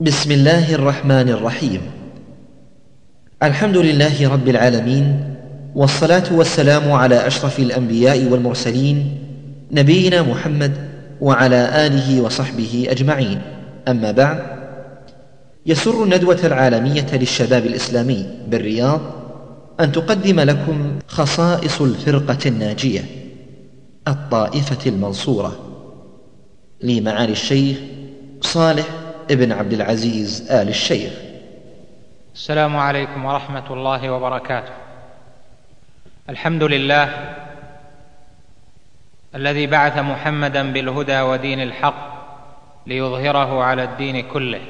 بسم الله الرحمن الرحيم الحمد لله رب العالمين والصلاه والسلام على اشرف الانبياء والمرسلين نبينا محمد وعلى اله وصحبه اجمعين اما بعد يسر الندوه العالميه للشباب الاسلامي بالرياض ان تقدم لكم خصائص الفرقه الناجيه الطائفه المنصوره لمعالي الشيخ صالح ابن عبد العزيز آل الشيخ. السلام عليكم ورحمة الله وبركاته. الحمد لله الذي بعث محمدا بالهدى ودين الحق ليظهره على الدين كله.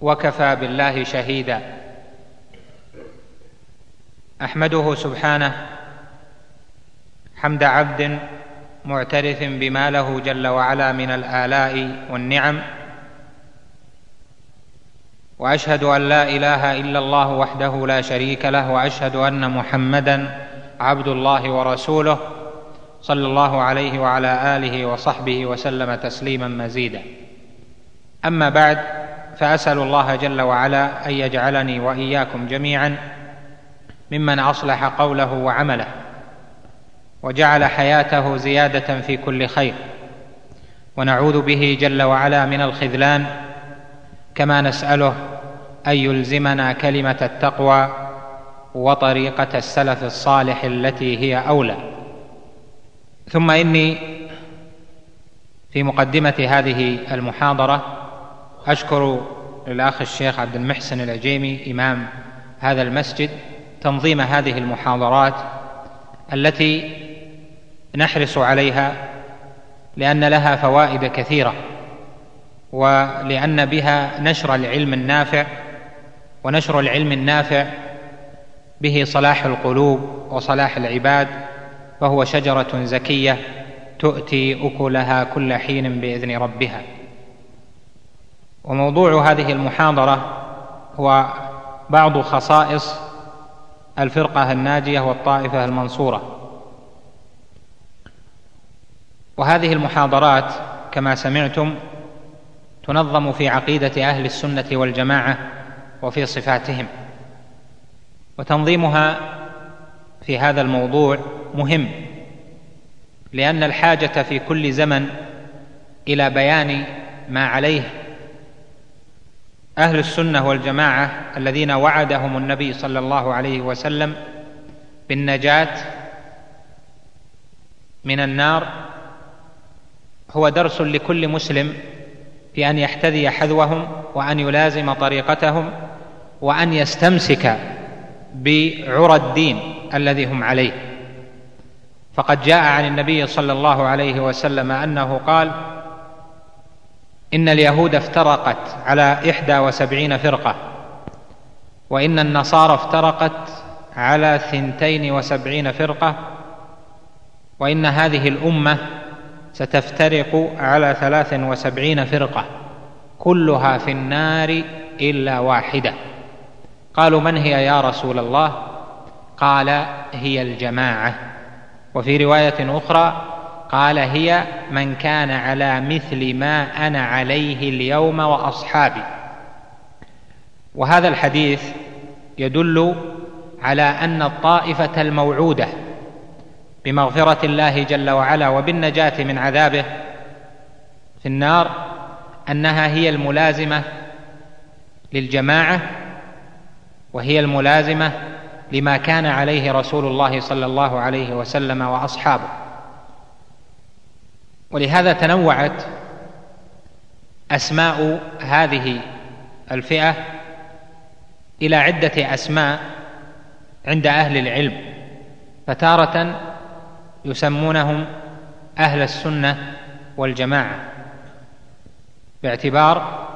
وكفى بالله شهيدا. أحمده سبحانه حمد عبد معترف بما له جل وعلا من الآلاء والنعم. وأشهد أن لا إله إلا الله وحده لا شريك له وأشهد أن محمدا عبد الله ورسوله صلى الله عليه وعلى آله وصحبه وسلم تسليما مزيدا. أما بعد فأسأل الله جل وعلا أن يجعلني وإياكم جميعا ممن أصلح قوله وعمله. وجعل حياته زيادة في كل خير. ونعوذ به جل وعلا من الخذلان كما نسأله أن يلزمنا كلمة التقوى وطريقة السلف الصالح التي هي أولى. ثم إني في مقدمة هذه المحاضرة أشكر للأخ الشيخ عبد المحسن العجيمي إمام هذا المسجد تنظيم هذه المحاضرات التي نحرص عليها لأن لها فوائد كثيرة ولأن بها نشر العلم النافع ونشر العلم النافع به صلاح القلوب وصلاح العباد فهو شجرة زكية تؤتي أكلها كل حين بإذن ربها. وموضوع هذه المحاضرة هو بعض خصائص الفرقة الناجية والطائفة المنصورة. وهذه المحاضرات كما سمعتم تنظم في عقيدة أهل السنة والجماعة وفي صفاتهم وتنظيمها في هذا الموضوع مهم لأن الحاجة في كل زمن إلى بيان ما عليه أهل السنة والجماعة الذين وعدهم النبي صلى الله عليه وسلم بالنجاة من النار هو درس لكل مسلم في أن يحتذي حذوهم وأن يلازم طريقتهم وأن يستمسك بعرى الدين الذي هم عليه. فقد جاء عن النبي صلى الله عليه وسلم أنه قال إن اليهود افترقت على إحدى وسبعين فرقة وإن النصارى افترقت على ثنتين وسبعين فرقة وإن هذه الأمة ستفترق على ثلاث وسبعين فرقة كلها في النار إلا واحدة. قالوا من هي يا رسول الله؟ قال هي الجماعة. وفي رواية أخرى قال هي من كان على مثل ما أنا عليه اليوم وأصحابي. وهذا الحديث يدل على أن الطائفة الموعودة بمغفرة الله جل وعلا وبالنجاة من عذابه في النار أنها هي الملازمة للجماعة وهي الملازمة لما كان عليه رسول الله صلى الله عليه وسلم وأصحابه. ولهذا تنوعت أسماء هذه الفئة إلى عدة أسماء عند أهل العلم فتارة يسمونهم أهل السنة والجماعة باعتبار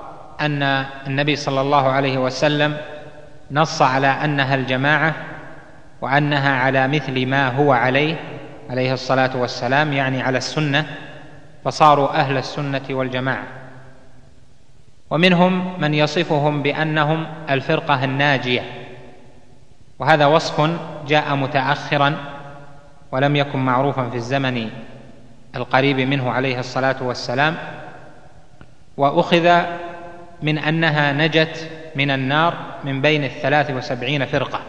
أن النبي صلى الله عليه وسلم نص على أنها الجماعة وأنها على مثل ما هو عليه عليه الصلاة والسلام يعني على السنة فصاروا أهل السنة والجماعة. ومنهم من يصفهم بأنهم الفرقة الناجية وهذا وصف جاء متاخرا ولم يكن معروفا في الزمن القريب منه عليه الصلاة والسلام وأخذ من أنها نجت من النار من بين الثلاث وسبعين فرقة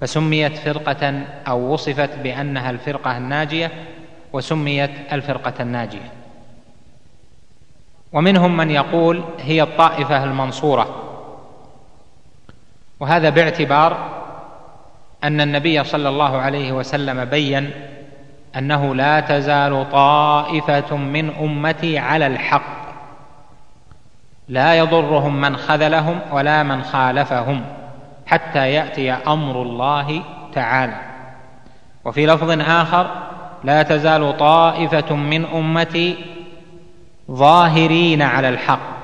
فسميت فرقة أو وصفت بأنها الفرقة الناجية وسميت الفرقة الناجية. ومنهم من يقول هي الطائفة المنصورة وهذا باعتبار أن النبي صلى الله عليه وسلم بين أنه لا تزال طائفة من أمتي على الحق. لا يضرهم من خذلهم ولا من خالفهم حتى يأتي أمر الله تعالى. وفي لفظ آخر لا تزال طائفة من أمتي ظاهرين على الحق.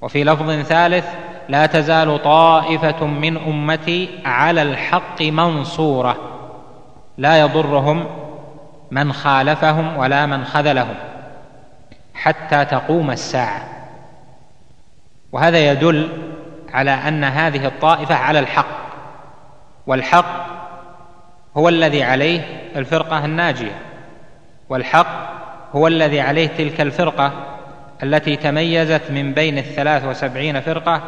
وفي لفظ ثالث لا تزال طائفة من أمتي على الحق منصورة. لا يضرهم من خالفهم ولا من خذلهم حتى تقوم الساعة. وهذا يدل على أن هذه الطائفة على الحق والحق هو الذي عليه الفرقة الناجية والحق هو الذي عليه تلك الفرقة التي تميزت من بين الثلاث وسبعين فرقة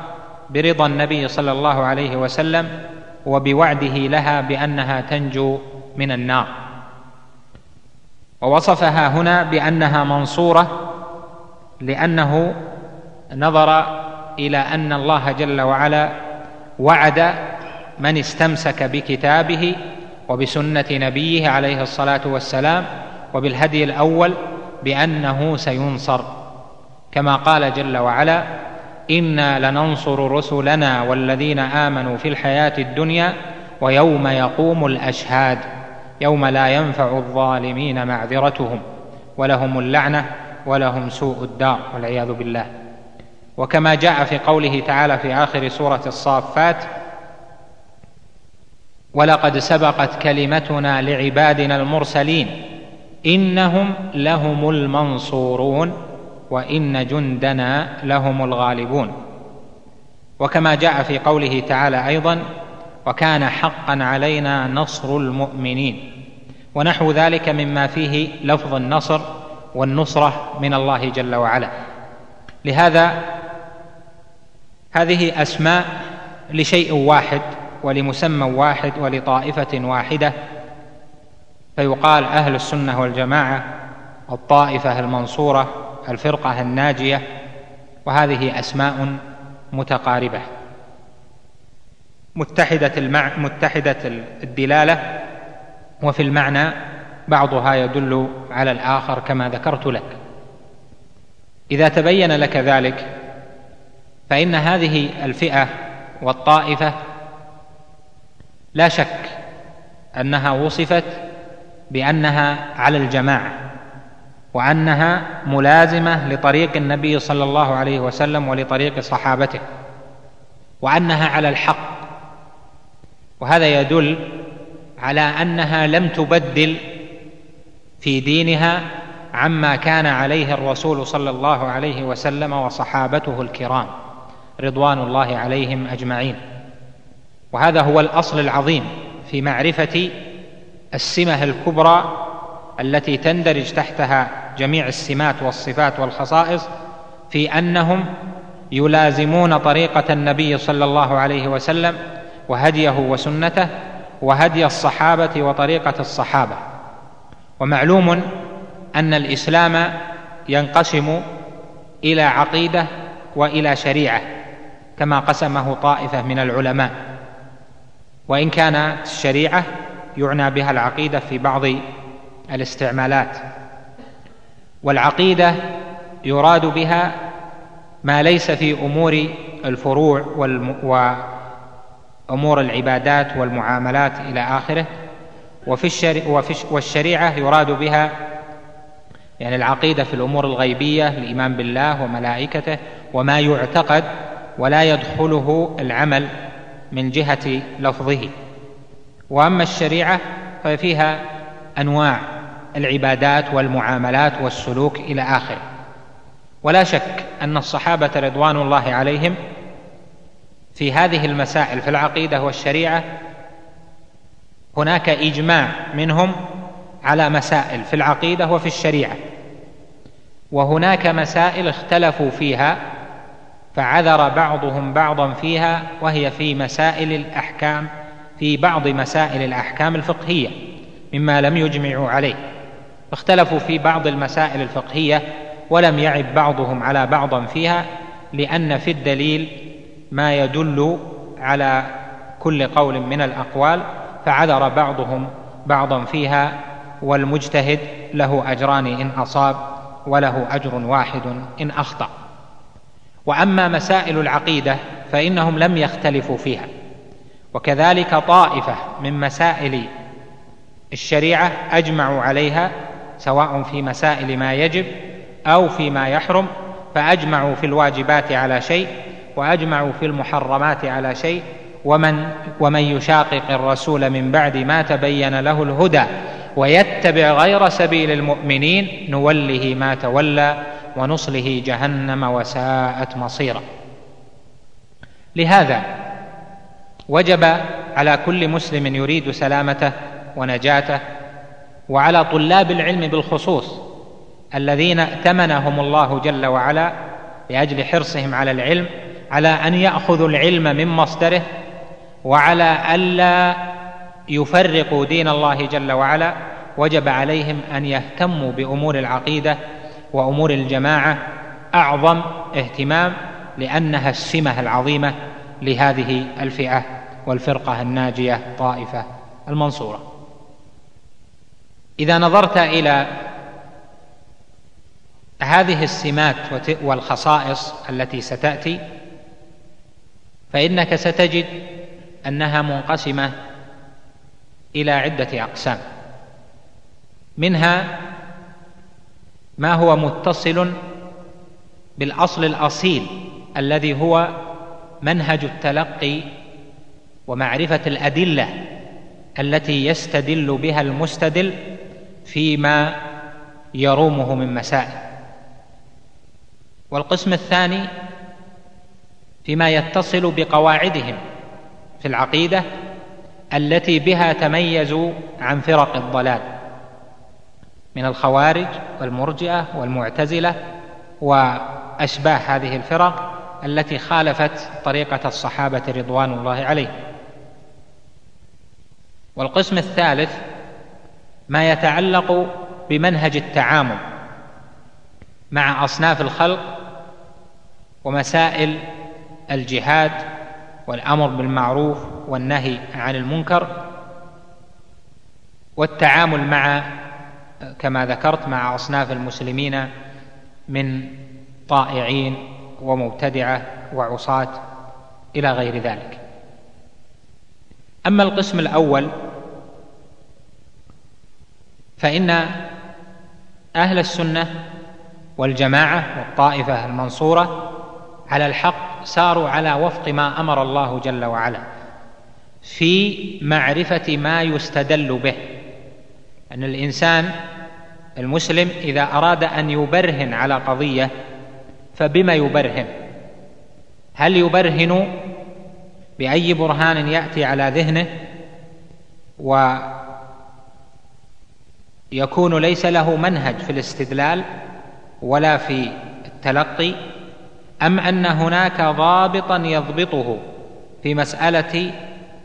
برضا النبي صلى الله عليه وسلم وبوعده لها بأنها تنجو من النار. ووصفها هنا بأنها منصورة لأنه نظر إلى أن الله جل وعلا وعد من استمسك بكتابه وبسنة نبيه عليه الصلاة والسلام وبالهدي الأول بأنه سينصر كما قال جل وعلا أنا لننصر رسلنا والذين امنوا في الحياة الدنيا ويوم يقوم الاشهاد يوم لا ينفع الظالمين معذرتهم ولهم اللعنه ولهم سوء الدار والعياذ بالله. وكما جاء في قوله تعالى في آخر سورة الصافات ولقد سبقت كلمتنا لعبادنا المرسلين انهم لهم المنصورون وإن جندنا لهم الغالبون. وكما جاء في قوله تعالى أيضا وكان حقا علينا نصر المؤمنين. ونحو ذلك مما فيه لفظ النصر والنصرة من الله جل وعلا. لهذا هذه أسماء لشيء واحد ولمسمى واحد ولطائفة واحدة. فيقال أهل السنة والجماعة الطائفة المنصورة الفرقة الناجية وهذه أسماء متقاربة. متحدة المع... متحدة الدلالة وفي المعنى بعضها يدل على الآخر كما ذكرت لك. إذا تبين لك ذلك فإن هذه الفئة والطائفة لا شك أنها وصفت بأنها على الجماعة. وأنها ملازمة لطريق النبي صلى الله عليه وسلم ولطريق صحابته وأنها على الحق. وهذا يدل على أنها لم تبدل في دينها عما كان عليه الرسول صلى الله عليه وسلم وصحابته الكرام رضوان الله عليهم أجمعين. وهذا هو الأصل العظيم في معرفة السمة الكبرى التي تندرج تحتها جميع السمات والصفات والخصائص في أنهم يلازمون طريقة النبي صلى الله عليه وسلم وهديه وسنته وهدي الصحابة وطريقة الصحابة. ومعلوم أن الإسلام ينقسم إلى عقيدة وإلى شريعة كما قسمه طائفة من العلماء. وإن كانت الشريعه يعنى بها العقيدة في بعض الاستعمالات والعقيدة يراد بها ما ليس في أمور الفروع وأمور العبادات والمعاملات إلى آخره. وفي الشري وفي والشريعة يراد بها يعني العقيدة في الأمور الغيبية الإيمان بالله وملائكته وما يعتقد ولا يدخله العمل من جهة لفظه. وأما الشريعة ففيها أنواع العبادات والمعاملات والسلوك إلى اخره ولا شك أن الصحابة رضوان الله عليهم في هذه المسائل في العقيدة والشريعة هناك إجماع منهم على مسائل في العقيدة وفي الشريعة. وهناك مسائل اختلفوا فيها فعذر بعضهم بعضا فيها وهي في مسائل الأحكام في بعض مسائل الأحكام الفقهية مما لم يجمعوا عليه. اختلفوا في بعض المسائل الفقهية ولم يعب بعضهم على بعض فيها لأن في الدليل ما يدل على كل قول من الأقوال فعذر بعضهم بعضا فيها والمجتهد له أجران إن أصاب وله أجر واحد إن أخطأ. وأما مسائل العقيدة فإنهم لم يختلفوا فيها. وكذلك طائفة من مسائل الشريعة أجمعوا عليها سواء في مسائل ما يجب أو فيما يحرم فأجمعوا في الواجبات على شيء وأجمعوا في المحرمات على شيء ومن ومن يشاقق الرسول من بعد ما تبين له الهدى ويتبع غير سبيل المؤمنين نوله ما تولى ونصله جهنم وساءت مصيرا. لهذا وجب على كل مسلم يريد سلامته ونجاته وعلى طلاب العلم بالخصوص الذين ائتمنهم الله جل وعلا لأجل حرصهم على العلم على أن يأخذوا العلم من مصدره وعلى ألا يفرقوا دين الله جل وعلا وجب عليهم أن يهتموا بأمور العقيدة وأمور الجماعة أعظم اهتمام لأنها السمة العظيمة لهذه الفئة والفرقة الناجية طائفه المنصورة. إذا نظرت إلى هذه السمات والخصائص التي ستأتي فإنك ستجد أنها منقسمة إلى عدة أقسام. منها ما هو متصل بالأصل الأصيل الذي هو منهج التلقي ومعرفة الأدلة التي يستدل بها المستدل فيما يرومه من مسائل. والقسم الثاني فيما يتصل بقواعدهم في العقيدة التي بها تميزوا عن فرق الضلال من الخوارج والمرجئة والمعتزلة وأشباه هذه الفرق التي خالفت طريقة الصحابة رضوان الله عليهم. والقسم الثالث ما يتعلق بمنهج التعامل مع أصناف الخلق ومسائل الجهاد والأمر بالمعروف والنهي عن المنكر والتعامل مع كما ذكرت مع أصناف المسلمين من طائعين ومبتدعة وعصاة إلى غير ذلك. أما القسم الأول فإن أهل السنة والجماعة والطائفة المنصورة على الحق ساروا على وفق ما أمر الله جل وعلا في معرفة ما يستدل به. أن الإنسان المسلم إذا أراد أن يبرهن على قضية فبما يبرهن؟ هل يبرهن بأي برهان يأتي على ذهنه؟ ويكون ليس له منهج في الاستدلال ولا في التلقي أم أن هناك ضابطا يضبطه في مسألة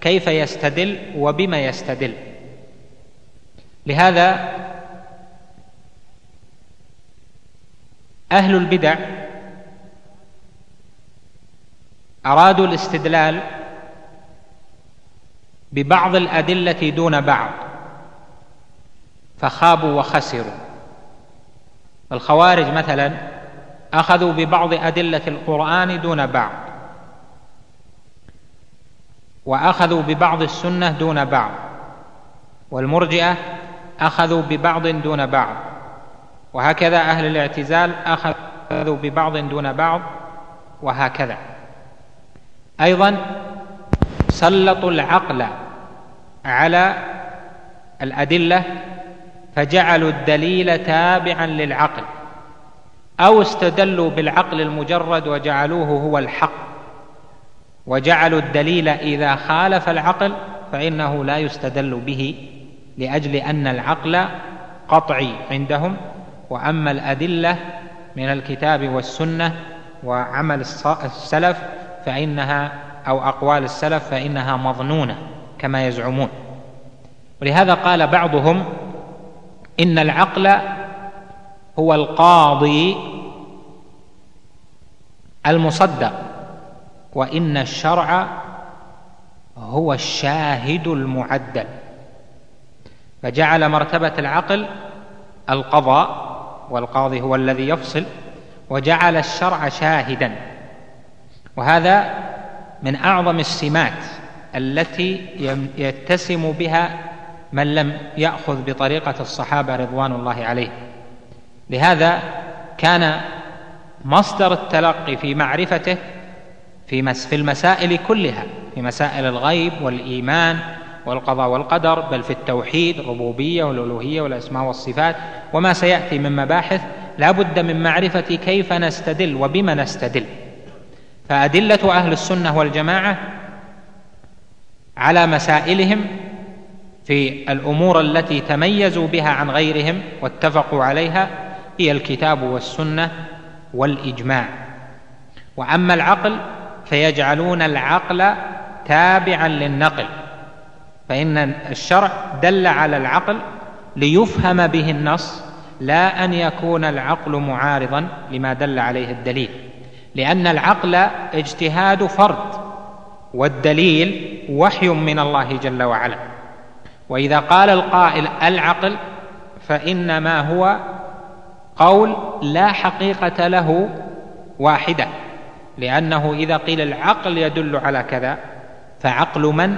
كيف يستدل وبما يستدل. لهذا أهل البدع أرادوا الاستدلال ببعض الأدلة دون بعض. فخابوا وخسروا. الخوارج مثلا أخذوا ببعض أدلة القرآن دون بعض. وأخذوا ببعض السنة دون بعض. والمرجئة أخذوا ببعض دون بعض. وهكذا أهل الاعتزال أخذوا ببعض دون بعض وهكذا. أيضا سلطوا العقل على الأدلة فجعلوا الدليل تابعا للعقل أو استدلوا بالعقل المجرد وجعلوه هو الحق. وجعلوا الدليل إذا خالف العقل فإنه لا يستدل به لأجل أن العقل قطعي عندهم. وأما الأدلة من الكتاب والسنة وعمل السلف فإنها أو أقوال السلف فإنها مظنونة كما يزعمون. ولهذا قال بعضهم إن العقل هو القاضي المصدق وإن الشرع هو الشاهد المعدل. فجعل مرتبة العقل القضاء والقاضي هو الذي يفصل وجعل الشرع شاهدا. وهذا من أعظم السمات التي يتسم بها من لم يأخذ بطريقة الصحابة رضوان الله عليهم لهذا كان مصدر التلقي في معرفته في في المسائل كلها في مسائل الغيب والإيمان والقضاء والقدر بل في التوحيد الربوبية والألوهية والأسماء والصفات وما سيأتي من مباحث. لا بد من معرفة كيف نستدل وبما نستدل. فأدلة أهل السنة والجماعة على مسائلهم في الأمور التي تميزوا بها عن غيرهم واتفقوا عليها هي الكتاب والسنة والإجماع. وأما العقل فيجعلون العقل تابعا للنقل فإن الشرع دل على العقل ليفهم به النص لا أن يكون العقل معارضا لما دل عليه الدليل. لأن العقل اجتهاد فرد والدليل وحي من الله جل وعلا. وإذا قال القائل العقل فإنما هو قول لا حقيقة له واحدة لأنه إذا قيل العقل يدل على كذا فعقل من؟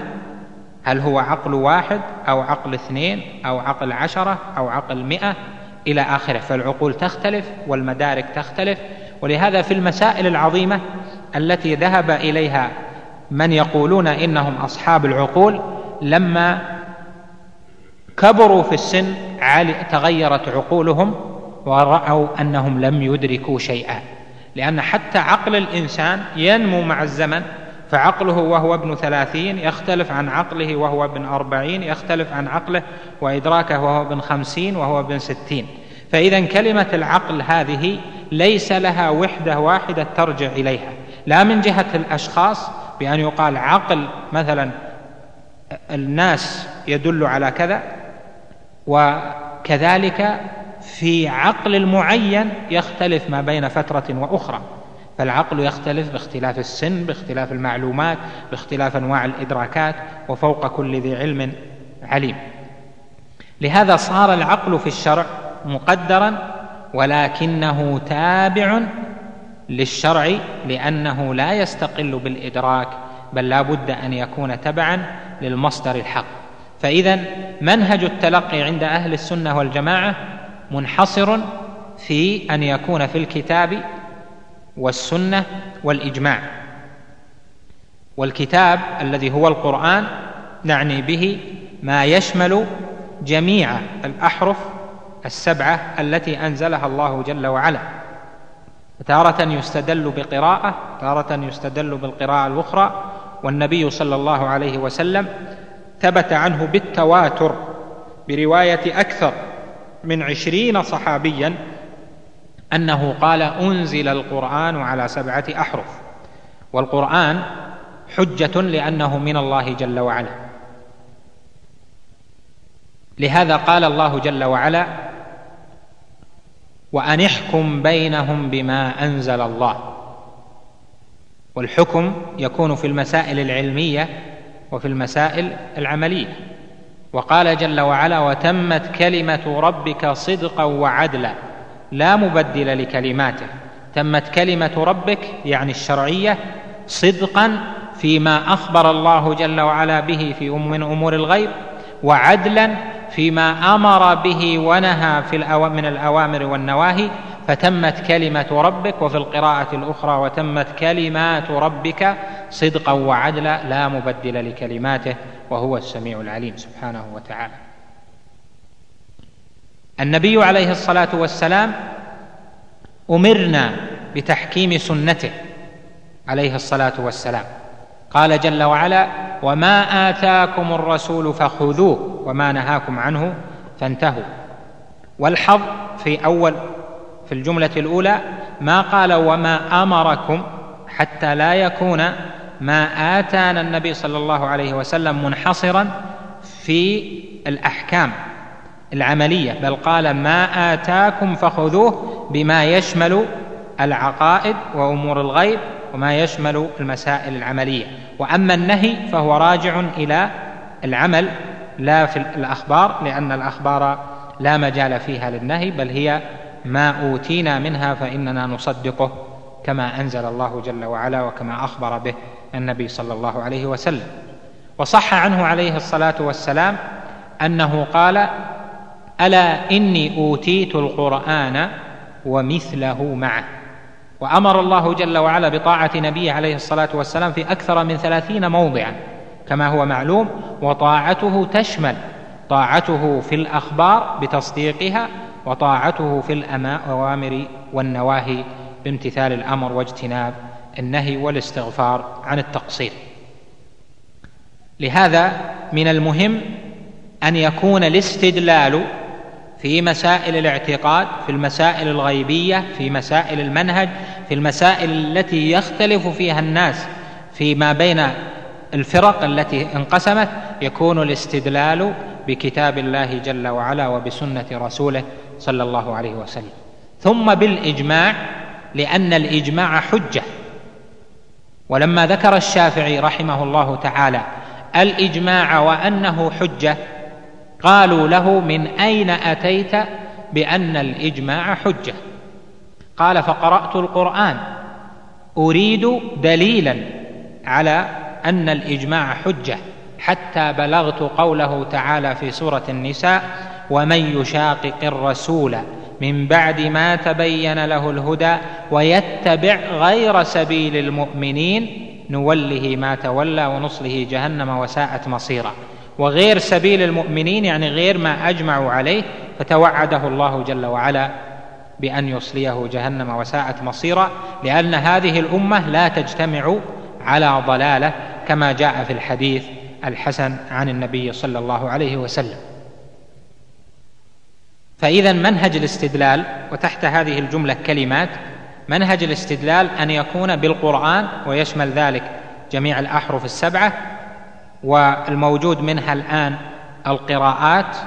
هل هو عقل واحد أو عقل اثنين أو عقل عشرة أو عقل مئة؟ إلى آخره. فالعقول تختلف والمدارك تختلف. ولهذا في المسائل العظيمة التي ذهب إليها من يقولون إنهم أصحاب العقول لما كبروا في السن تغيرت عقولهم ورأوا أنهم لم يدركوا شيئا. لأن حتى عقل الإنسان ينمو مع الزمن فعقله وهو ابن ثلاثين يختلف عن عقله وهو ابن أربعين يختلف عن عقله وإدراكه وهو ابن خمسين وهو ابن ستين. فإذا كلمة العقل هذه ليس لها وحدة واحدة ترجع إليها. لا من جهة الأشخاص بأن يقال عقل مثلا الناس يدل على كذا وكذلك في عقل المعين يختلف ما بين فترة وأخرى. فالعقل يختلف باختلاف السن باختلاف المعلومات باختلاف أنواع الإدراكات وفوق كل ذي علم عليم. لهذا صار العقل في الشرع مقدرا ولكنه تابع للشرع لأنه لا يستقل بالإدراك بل لا بد أن يكون تبعا للمصدر الحق. فإذا منهج التلقي عند أهل السنة والجماعة منحصر في أن يكون في الكتاب والسنة والإجماع. والكتاب الذي هو القرآن نعني به ما يشمل جميع الأحرف السبعة التي أنزلها الله جل وعلا. تارة يستدل بقراءة تارة يستدل بالقراءة الأخرى والنبي صلى الله عليه وسلم ثبت عنه بالتواتر برواية أكثر من عشرين صحابيا أنه قال أنزل القرآن على سبعة أحرف والقرآن حجة لأنه من الله جل وعلا. لهذا قال الله جل وعلا وأن احكم بينهم بما أنزل الله والحكم يكون في المسائل العلمية وفي المسائل العملية. وقال جل وعلا وتمت كلمة ربك صدقا وعدلا لا مبدل لكلماته. تمت كلمة ربك يعني الشرعية صدقا فيما أخبر الله جل وعلا به في من أمور الغيب وعدلا فيما أمر به ونهى في من الأوامر والنواهي فتمت كلمة ربك وفي القراءة الأخرى وتمت كلمات ربك صدقا وعدلا لا مبدل لكلماته وهو السميع العليم سبحانه وتعالى. النبي عليه الصلاة والسلام أمرنا بتحكيم سنته عليه الصلاة والسلام. قال جل وعلا وما آتاكم الرسول فخذوه وما نهاكم عنه فانتهوا. والحظ في أول في الجملة الأولى ما قال وما أمركم حتى لا يكون ما آتانا النبي صلى الله عليه وسلم منحصرا في الأحكام العملية بل قال ما آتاكم فخذوه بما يشمل العقائد وأمور الغيب وما يشمل المسائل العملية. وأما النهي فهو راجع إلى العمل لا في الأخبار لأن الأخبار لا مجال فيها للنهي بل هي ما أوتينا منها فإننا نصدقه كما أنزل الله جل وعلا وكما أخبر به النبي صلى الله عليه وسلم. وصح عنه عليه الصلاة والسلام أنه قال ألا إني أوتيت القرآن ومثله معه. وأمر الله جل وعلا بطاعة نبيه عليه الصلاة والسلام في أكثر من ثلاثين موضعا كما هو معلوم وطاعته تشمل طاعته في الأخبار بتصديقها وطاعته في الاوامر والنواهي بامتثال الأمر واجتناب النهي والاستغفار عن التقصير. لهذا من المهم أن يكون الاستدلال في مسائل الاعتقاد في المسائل الغيبية في مسائل المنهج في المسائل التي يختلف فيها الناس فيما بين الفرق التي انقسمت يكون الاستدلال بكتاب الله جل وعلا وبسنة رسوله صلى الله عليه وسلم. ثم بالإجماع لأن الإجماع حجة. ولما ذكر الشافعي رحمه الله تعالى الإجماع وأنه حجة قالوا له من أين أتيت بأن الإجماع حجة؟ قال فقرأت القرآن. أريد دليلا على أن الإجماع حجة حتى بلغت قوله تعالى في سورة النساء ومن يشاقق الرسول من بعد ما تبين له الهدى ويتبع غير سبيل المؤمنين نوله ما تولى ونصله جهنم وساءت مصيرا. وغير سبيل المؤمنين يعني غير ما أجمعوا عليه فتوعده الله جل وعلا بأن يصليه جهنم وساءت مصيرا لأن هذه الأمة لا تجتمع على ضلالة كما جاء في الحديث الحسن عن النبي صلى الله عليه وسلم. فإذا منهج الاستدلال وتحت هذه الجملة كلمات منهج الاستدلال أن يكون بالقرآن ويشمل ذلك جميع الأحرف السبعة والموجود منها الآن القراءات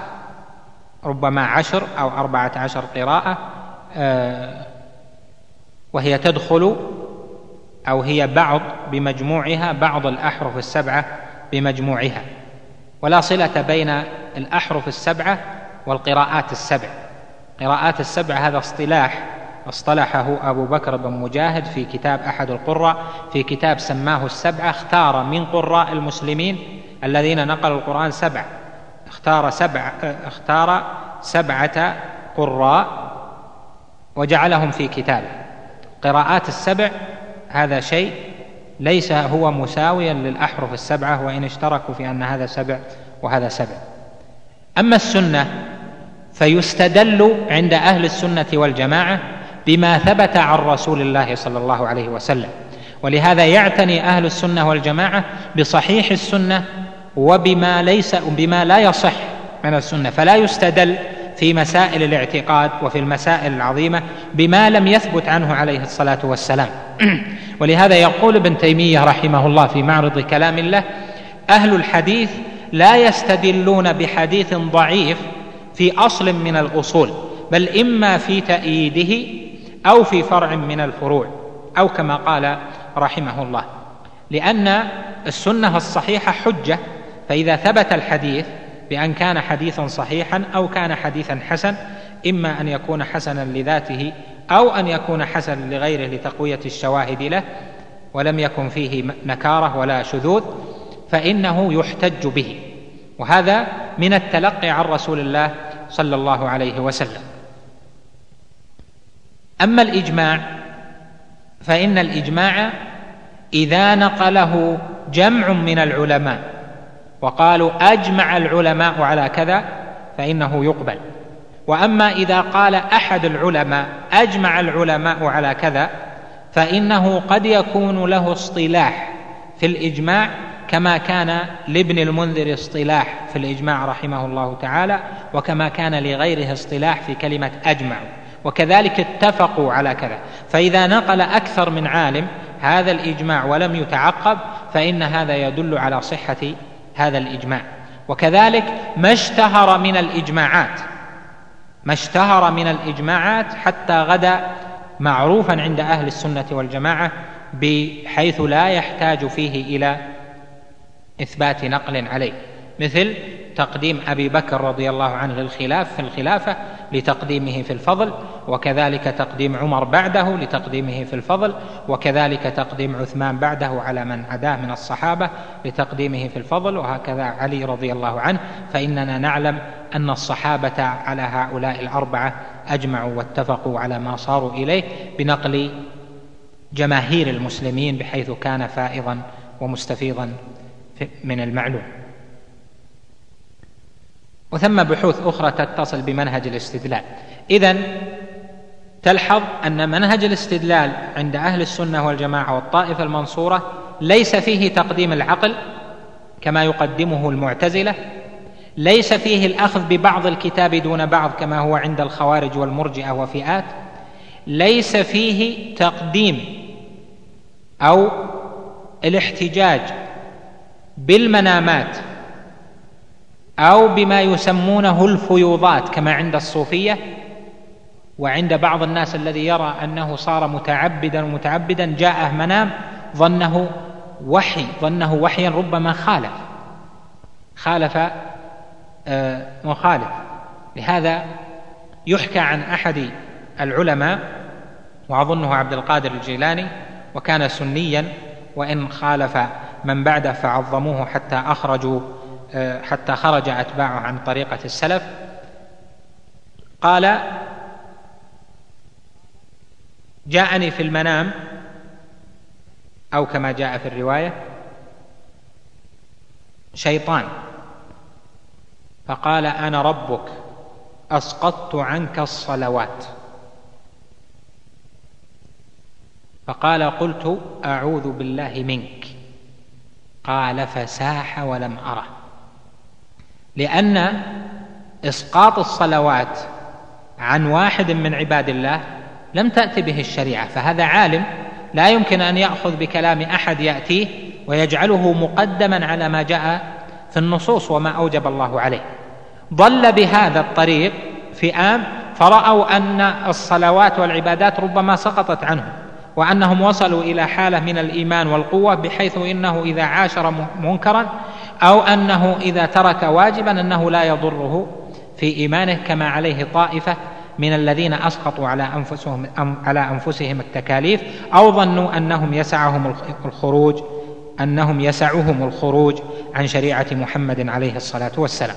ربما عشر أو أربعة عشر قراءة آه، وهي تدخل أو هي بعض بمجموعها بعض الأحرف السبعة بمجموعها. ولا صلة بين الأحرف السبعة والقراءات السبع. قراءات السبع هذا اصطلاح اصطلحه أبو بكر بن مجاهد في كتاب أحد القراء في كتاب سماه السبعة اختار من قراء المسلمين الذين نقلوا القرآن سبع. اختار سبع اختار سبعة قراء وجعلهم في كتابه. قراءات السبع هذا شيء ليس هو مساويا للأحرف السبعة وإن اشتركوا في أن هذا سبع وهذا سبع. أما السنة فيستدل عند أهل السنة والجماعة بما ثبت عن رسول الله صلى الله عليه وسلم. ولهذا يعتني أهل السنة والجماعة بصحيح السنة وبما ليس بما لا يصح من السنة. فلا يستدل في مسائل الاعتقاد وفي المسائل العظيمة بما لم يثبت عنه عليه الصلاة والسلام. ولهذا يقول ابن تيمية رحمه الله في معرض كلام الله أهل الحديث لا يستدلون بحديث ضعيف في أصل من الأصول بل إما في تأييده أو في فرع من الفروع أو كما قال رحمه الله. لأن السنة الصحيحة حجة فإذا ثبت الحديث بأن كان حديثا صحيحا أو كان حديثا حسن إما أن يكون حسنا لذاته أو أن يكون حسنا لغيره لتقوية الشواهد له ولم يكن فيه نكارة ولا شذوذ. فإنه يحتج به. وهذا من التلقي عن رسول الله صلى الله عليه وسلم. أما الإجماع فإن الإجماع إذا نقله جمع من العلماء وقالوا أجمع العلماء على كذا فإنه يقبل. وأما إذا قال أحد العلماء أجمع العلماء على كذا فإنه قد يكون له اصطلاح في الإجماع كما كان لابن المنذر اصطلاح في الإجماع رحمه الله تعالى وكما كان لغيره اصطلاح في كلمة اجمعوا وكذلك اتفقوا على كذا. فإذا نقل أكثر من عالم هذا الإجماع ولم يتعقب فإن هذا يدل على صحة هذا الإجماع. وكذلك ما اشتهر من الإجماعات ما اشتهر من الإجماعات حتى غدا معروفا عند أهل السنة والجماعة بحيث لا يحتاج فيه إلى إثبات نقل عليه مثل تقديم أبي بكر رضي الله عنه للخلاف في الخلافة لتقديمه في الفضل وكذلك تقديم عمر بعده لتقديمه في الفضل وكذلك تقديم عثمان بعده على من عداه من الصحابة لتقديمه في الفضل وهكذا علي رضي الله عنه. فإننا نعلم أن الصحابة على هؤلاء الأربعة أجمعوا واتفقوا على ما صاروا إليه بنقل جماهير المسلمين بحيث كان فائضا ومستفيضا من المعلوم. وثم بحوث أخرى تتصل بمنهج الاستدلال. اذا تلحظ أن منهج الاستدلال عند أهل السنة والجماعة والطائفة المنصورة ليس فيه تقديم العقل كما يقدمه المعتزلة ليس فيه الأخذ ببعض الكتاب دون بعض كما هو عند الخوارج والمرجئة وفئات ليس فيه تقديم أو الاحتجاج بالمنامات أو بما يسمونه الفيوضات كما عند الصوفية وعند بعض الناس الذي يرى أنه صار متعبدا متعبدا جاءه منام ظنه وحي ظنه وحيا ربما خالف خالف آه، مخالف. لهذا يحكى عن أحد العلماء وأظنه عبد القادر الجيلاني وكان سنيا وإن خالف من بعده فعظموه حتى أخرجوا آه، حتى خرج أتباعه عن طريقة السلف. قال جاءني في المنام أو كما جاء في الرواية شيطان. فقال أنا ربك أسقطت عنك الصلوات. فقال قلت أعوذ بالله منك. قال فساح ولم أره. لأن إسقاط الصلوات عن واحد من عباد الله لم تأتي به الشريعة فهذا عالم لا يمكن أن يأخذ بكلام أحد يأتيه ويجعله مقدما على ما جاء في النصوص وما أوجب الله عليه. ضل بهذا الطريق فئام فرأوا أن الصلوات والعبادات ربما سقطت عنهم وأنهم وصلوا إلى حالة من الإيمان والقوة بحيث إنه إذا عاشر منكرا أو أنه إذا ترك واجبا أنه لا يضره في إيمانه كما عليه طائفة من الذين أسقطوا على أنفسهم على أنفسهم التكاليف أو ظنوا أنهم يسعهم الخروج أنهم يسعهم الخروج عن شريعة محمد عليه الصلاة والسلام.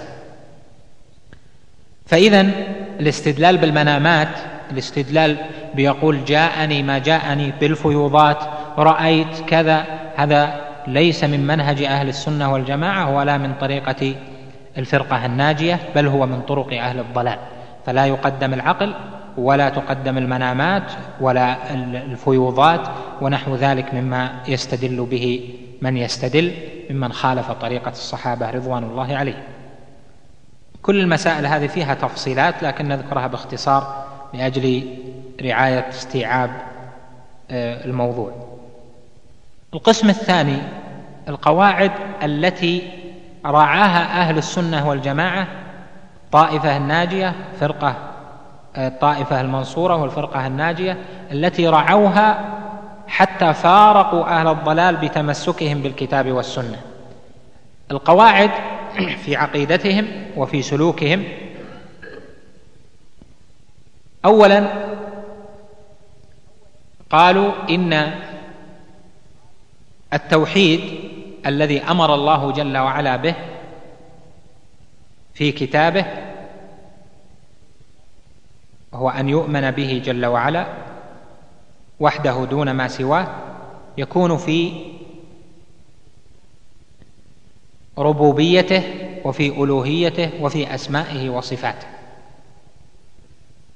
فاذا الاستدلال بالمنامات الاستدلال بيقول جاءني ما جاءني بالفيوضات رأيت كذا هذا ليس من منهج أهل السنة والجماعة ولا من طريقة الفرقة الناجية بل هو من طرق أهل الضلال. فلا يقدم العقل ولا تقدم المنامات ولا الفيوضات ونحو ذلك مما يستدل به من يستدل ممن خالف طريقة الصحابة رضوان الله عليهم. كل المسائل هذه فيها تفصيلات لكن نذكرها باختصار. لأجل رعاية استيعاب آه، الموضوع. القسم الثاني القواعد التي راعاها أهل السنة والجماعة الطائفة الناجية فرقة الطائفة المنصورة والفرقة الناجية التي رعوها حتى فارقوا أهل الضلال بتمسكهم بالكتاب والسنة. القواعد في عقيدتهم وفي سلوكهم اولا قالوا إن التوحيد الذي أمر الله جل وعلا به في كتابه وهو أن يؤمن به جل وعلا وحده دون ما سواه يكون في ربوبيته وفي ألوهيته وفي أسمائه وصفاته.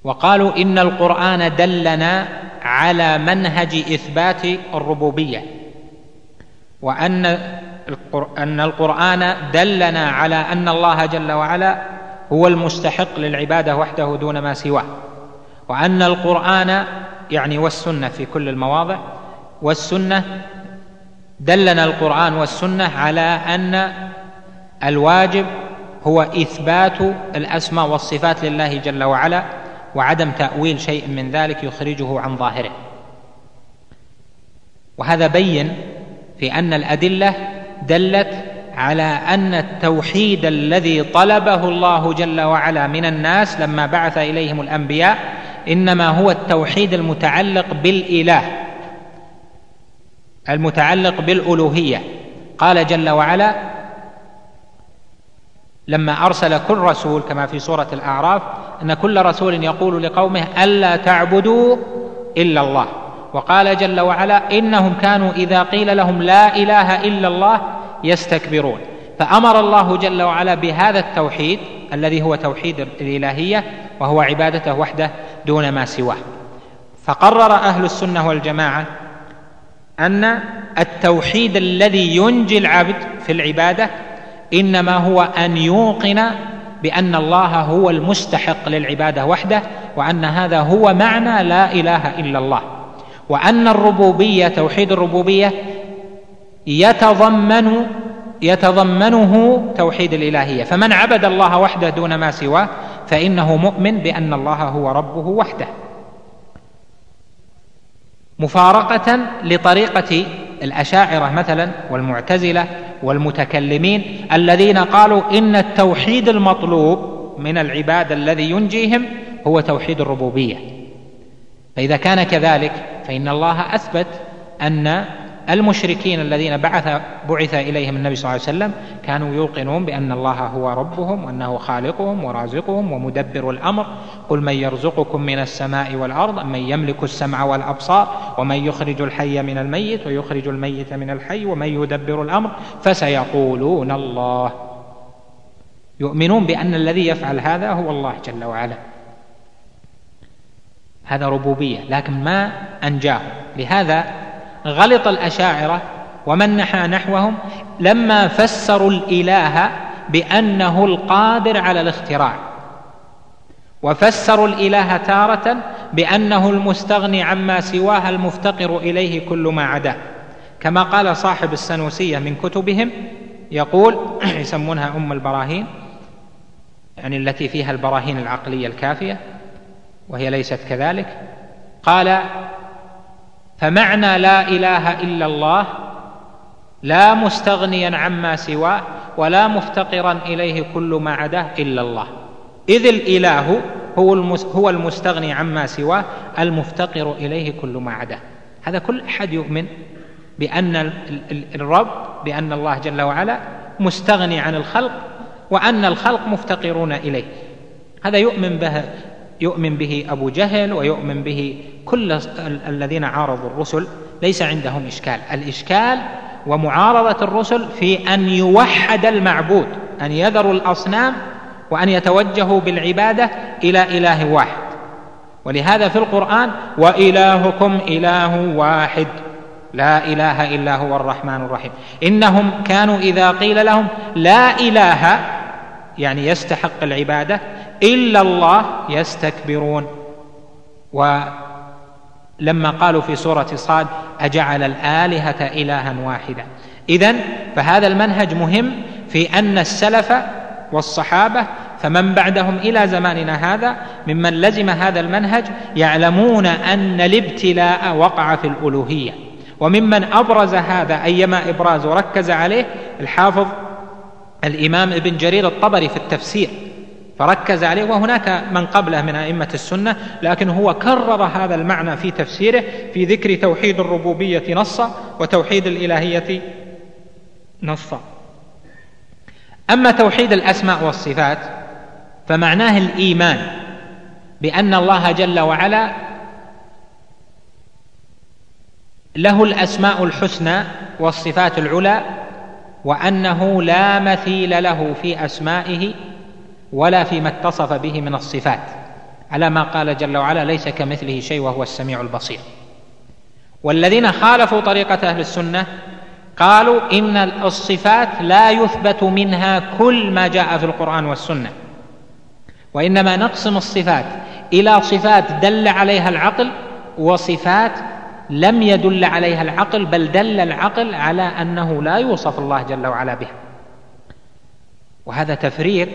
وقالوا إن القرآن دلنا على منهج إثبات الربوبية وأن أن القرآن دلنا على أن الله جل وعلا هو المستحق للعبادة وحده دون ما سواه وأن القرآن يعني والسنة في كل المواضع والسنة دلنا القرآن والسنة على أن الواجب هو إثبات الأسماء والصفات لله جل وعلا وعدم تأويل شيء من ذلك يخرجه عن ظاهره. وهذا بين في أن الأدلة دلت على أن التوحيد الذي طلبه الله جل وعلا من الناس لما بعث إليهم الأنبياء إنما هو التوحيد المتعلق بالإله المتعلق بالألوهية. قال جل وعلا لما أرسل كل رسول كما في سورة الأعراف أن كل رسول يقول لقومه ألا تعبدوا إلا الله. وقال جل وعلا إنهم كانوا إذا قيل لهم لا إله إلا الله يستكبرون. فأمر الله جل وعلا بهذا التوحيد الذي هو توحيد الإلهية وهو عبادته وحده دون ما سواه. فقرر أهل السنة والجماعة أن التوحيد الذي ينجي العبد في العبادة إنما هو أن يوقن بأن الله هو المستحق للعبادة وحده وأن هذا هو معنى لا إله إلا الله. وأن الربوبية توحيد الربوبية يتضمن يتضمنه توحيد الإلهية. فمن عبد الله وحده دون ما سواه فإنه مؤمن بأن الله هو ربه وحده. مفارقة لطريقة الأشاعرة مثلا والمعتزلة والمتكلمين الذين قالوا إن التوحيد المطلوب من العباد الذي ينجيهم هو توحيد الربوبية. فإذا كان كذلك فإن الله أثبت أن المشركين الذين بعث بعث إليهم النبي صلى الله عليه وسلم كانوا يوقنون بأن الله هو ربهم وأنه خالقهم ورازقهم ومدبر الأمر. قل من يرزقكم من السماء والأرض من يملك السمع والأبصار ومن يخرج الحي من الميت ويخرج الميت من الحي ومن يدبر الأمر. فسيقولون الله. يؤمنون بأن الذي يفعل هذا هو الله جل وعلا. هذا ربوبية لكن ما أنجاه. لهذا غلط الأشاعرة ومن نحى نحوهم لما فسروا الإله بأنه القادر على الاختراع. وفسروا الإله تارة بأنه المستغني عما سواه المفتقر إليه كل ما عداه. كما قال صاحب السنوسية من كتبهم يقول يسمونها أم البراهين يعني التي فيها البراهين العقلية الكافية وهي ليست كذلك قال فمعنى لا إله إلا الله لا مستغنيا عما سواه ولا مفتقرا إليه كل ما عداه إلا الله. إذ الإله هو المستغني عما سواه المفتقر إليه كل ما عداه. هذا كل أحد يؤمن بأن الرب بأن الله جل وعلا مستغني عن الخلق وأن الخلق مفتقرون إليه. هذا يؤمن به يؤمن به أبو جهل ويؤمن به كل الذين عارضوا الرسل ليس عندهم إشكال. الإشكال ومعارضة الرسل في أن يوحد المعبود أن يذروا الأصنام وأن يتوجهوا بالعبادة إلى إله واحد. ولهذا في القرآن وإلهكم إله واحد. لا إله إلا هو الرحمن الرحيم. إنهم كانوا إذا قيل لهم لا إله يعني يستحق العبادة إلا الله يستكبرون. ولما قالوا في سورة صاد أجعل الآلهة إلها واحدا. اذا فهذا المنهج مهم في أن السلف والصحابة فمن بعدهم إلى زماننا هذا ممن لزم هذا المنهج يعلمون أن الابتلاء وقع في الألوهية. وممن أبرز هذا أيما إبراز وركز عليه الحافظ الإمام ابن جرير الطبري في التفسير. فركز عليه. وهناك من قبله من أئمة السنة لكن هو كرر هذا المعنى في تفسيره في ذكر توحيد الربوبية نصا وتوحيد الإلهية نصا. أما توحيد الأسماء والصفات فمعناه الإيمان بأن الله جل وعلا له الأسماء الحسنى والصفات العلى وأنه لا مثيل له في أسمائه ولا فيما اتصف به من الصفات. على ما قال جل وعلا ليس كمثله شيء وهو السميع البصير. والذين خالفوا طريقة أهل السنة قالوا إن الصفات لا يثبت منها كل ما جاء في القرآن والسنة. وإنما نقسم الصفات إلى صفات دل عليها العقل وصفات لم يدل عليها العقل بل دل العقل على أنه لا يوصف الله جل وعلا بها. وهذا تفريق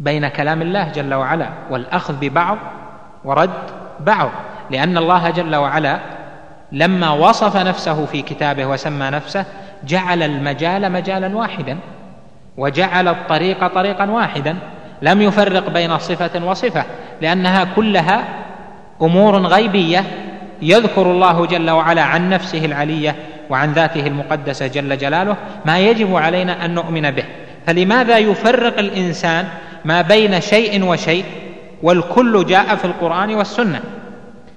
بين كلام الله جل وعلا والأخذ ببعض ورد بعض لأن الله جل وعلا لما وصف نفسه في كتابه وسمى نفسه جعل المجال مجالا واحدا وجعل الطريق طريقا واحدا لم يفرق بين صفة وصفة لأنها كلها أمور غيبية يذكر الله جل وعلا عن نفسه العلية وعن ذاته المقدسة جل جلاله ما يجب علينا أن نؤمن به. فلماذا يفرق الإنسان ما بين شيء وشيء والكل جاء في القرآن والسنة.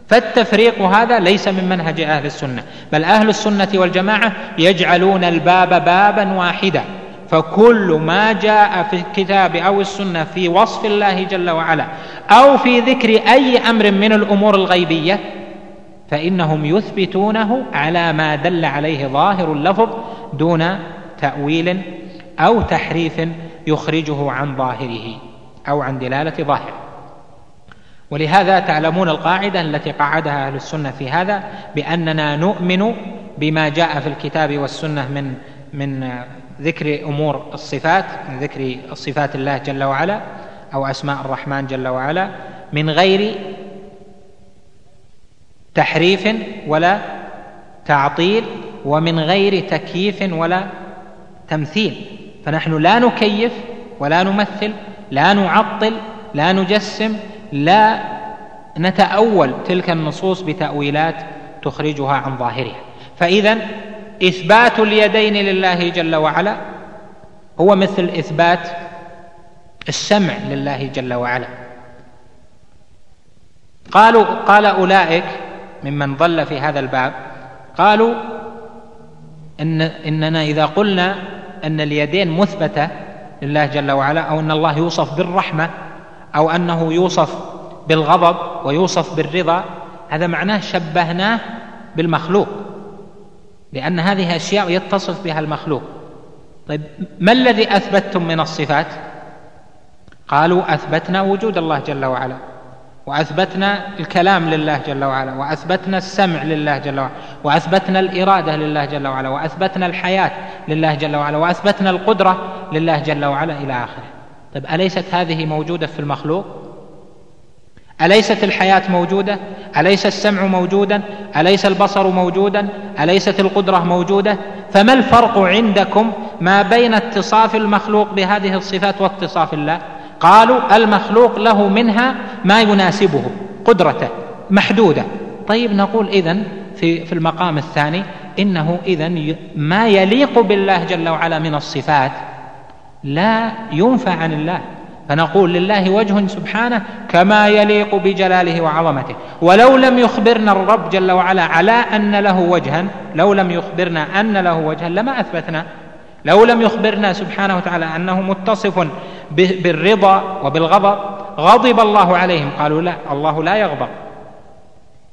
فالتفريق هذا ليس من منهج أهل السنة بل أهل السنة والجماعة يجعلون الباب بابا واحدا. فكل ما جاء في الكتاب أو السنة في وصف الله جل وعلا أو في ذكر أي أمر من الأمور الغيبية فإنهم يثبتونه على ما دل عليه ظاهر اللفظ دون تأويل أو تحريف يخرجه عن ظاهره أو عن دلالة ظاهره. ولهذا تعلمون القاعدة التي قعدها أهل السنة في هذا بأننا نؤمن بما جاء في الكتاب والسنة من من ذكر أمور الصفات من ذكر صفات الله جل وعلا أو أسماء الرحمن جل وعلا من غير تحريف ولا تعطيل ومن غير تكييف ولا تمثيل. فنحن لا نكيف ولا نمثل لا نعطل لا نجسم لا نتأول تلك النصوص بتأويلات تخرجها عن ظاهرها. فإذا إثبات اليدين لله جل وعلا هو مثل إثبات السمع لله جل وعلا. قالوا قال أولئك ممن ضل في هذا الباب قالوا إن إننا إذا قلنا أن اليدين مثبتة لله جل وعلا أو أن الله يوصف بالرحمة أو أنه يوصف بالغضب ويوصف بالرضا هذا معناه شبهناه بالمخلوق لأن هذه أشياء يتصف بها المخلوق. طيب ما الذي أثبتتم من الصفات؟ قالوا أثبتنا وجود الله جل وعلا. وأثبتنا الكلام لله جل وعلا وأثبتنا السمع لله جل وعلا وأثبتنا الإرادة لله جل وعلا وأثبتنا الحياة لله جل وعلا وأثبتنا القدرة لله جل وعلا إلى آخره. طيب أليست هذه موجودة في المخلوق؟ أليست الحياة موجودة؟ أليس السمع موجودا؟ أليس البصر موجودا؟ أليست القدرة موجودة؟ فما الفرق عندكم ما بين اتصاف المخلوق بهذه الصفات واتصاف الله؟ قالوا المخلوق له منها ما يناسبه قدرته محدودة. طيب نقول إذن في, في المقام الثاني إنه إذن ما يليق بالله جل وعلا من الصفات لا ينفى عن الله. فنقول لله وجه سبحانه كما يليق بجلاله وعظمته. ولو لم يخبرنا الرب جل وعلا على أن له وجها لو لم يخبرنا أن له وجها لما أثبتنا. لو لم يخبرنا سبحانه وتعالى أنه متصف بالرضا وبالغضب. غضب الله عليهم. قالوا لا الله لا يغضب.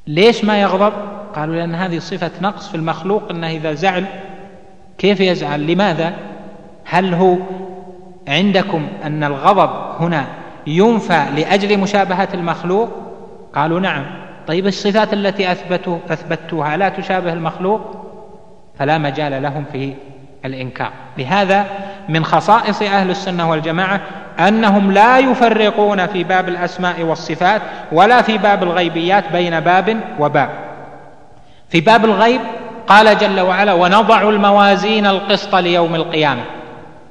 ليش ما يغضب؟ قالوا لأن هذه صفة نقص في المخلوق إنه إذا زعل كيف يزعل؟ لماذا؟ هل هو عندكم أن الغضب هنا ينفى لأجل مشابهة المخلوق؟ قالوا نعم. طيب الصفات التي اثبتوا أثبتوها لا تشابه المخلوق؟ فلا مجال لهم في الإنكار. لهذا من خصائص أهل السنة والجماعة أنهم لا يفرقون في باب الأسماء والصفات ولا في باب الغيبيات بين باب وباب. في باب الغيب قال جل وعلا ونضع الموازين القسط ليوم القيامة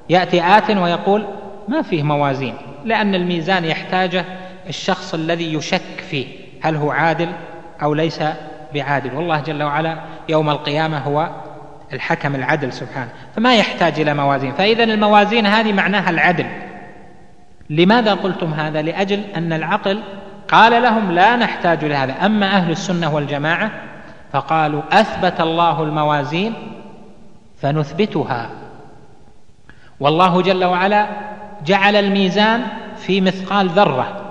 يأتي آت ويقول ما فيه موازين لأن الميزان يحتاجه الشخص الذي يشك فيه هل هو عادل أو ليس بعادل والله جل وعلا يوم القيامة هو الحكم العدل سبحانه فما يحتاج إلى موازين. فاذا الموازين هذه معناها العدل. لماذا قلتم هذا؟ لأجل أن العقل قال لهم لا نحتاج لهذا أما أهل السنة والجماعة فقالوا أثبت الله الموازين فنثبتها. والله جل وعلا جعل الميزان في مثقال ذرة.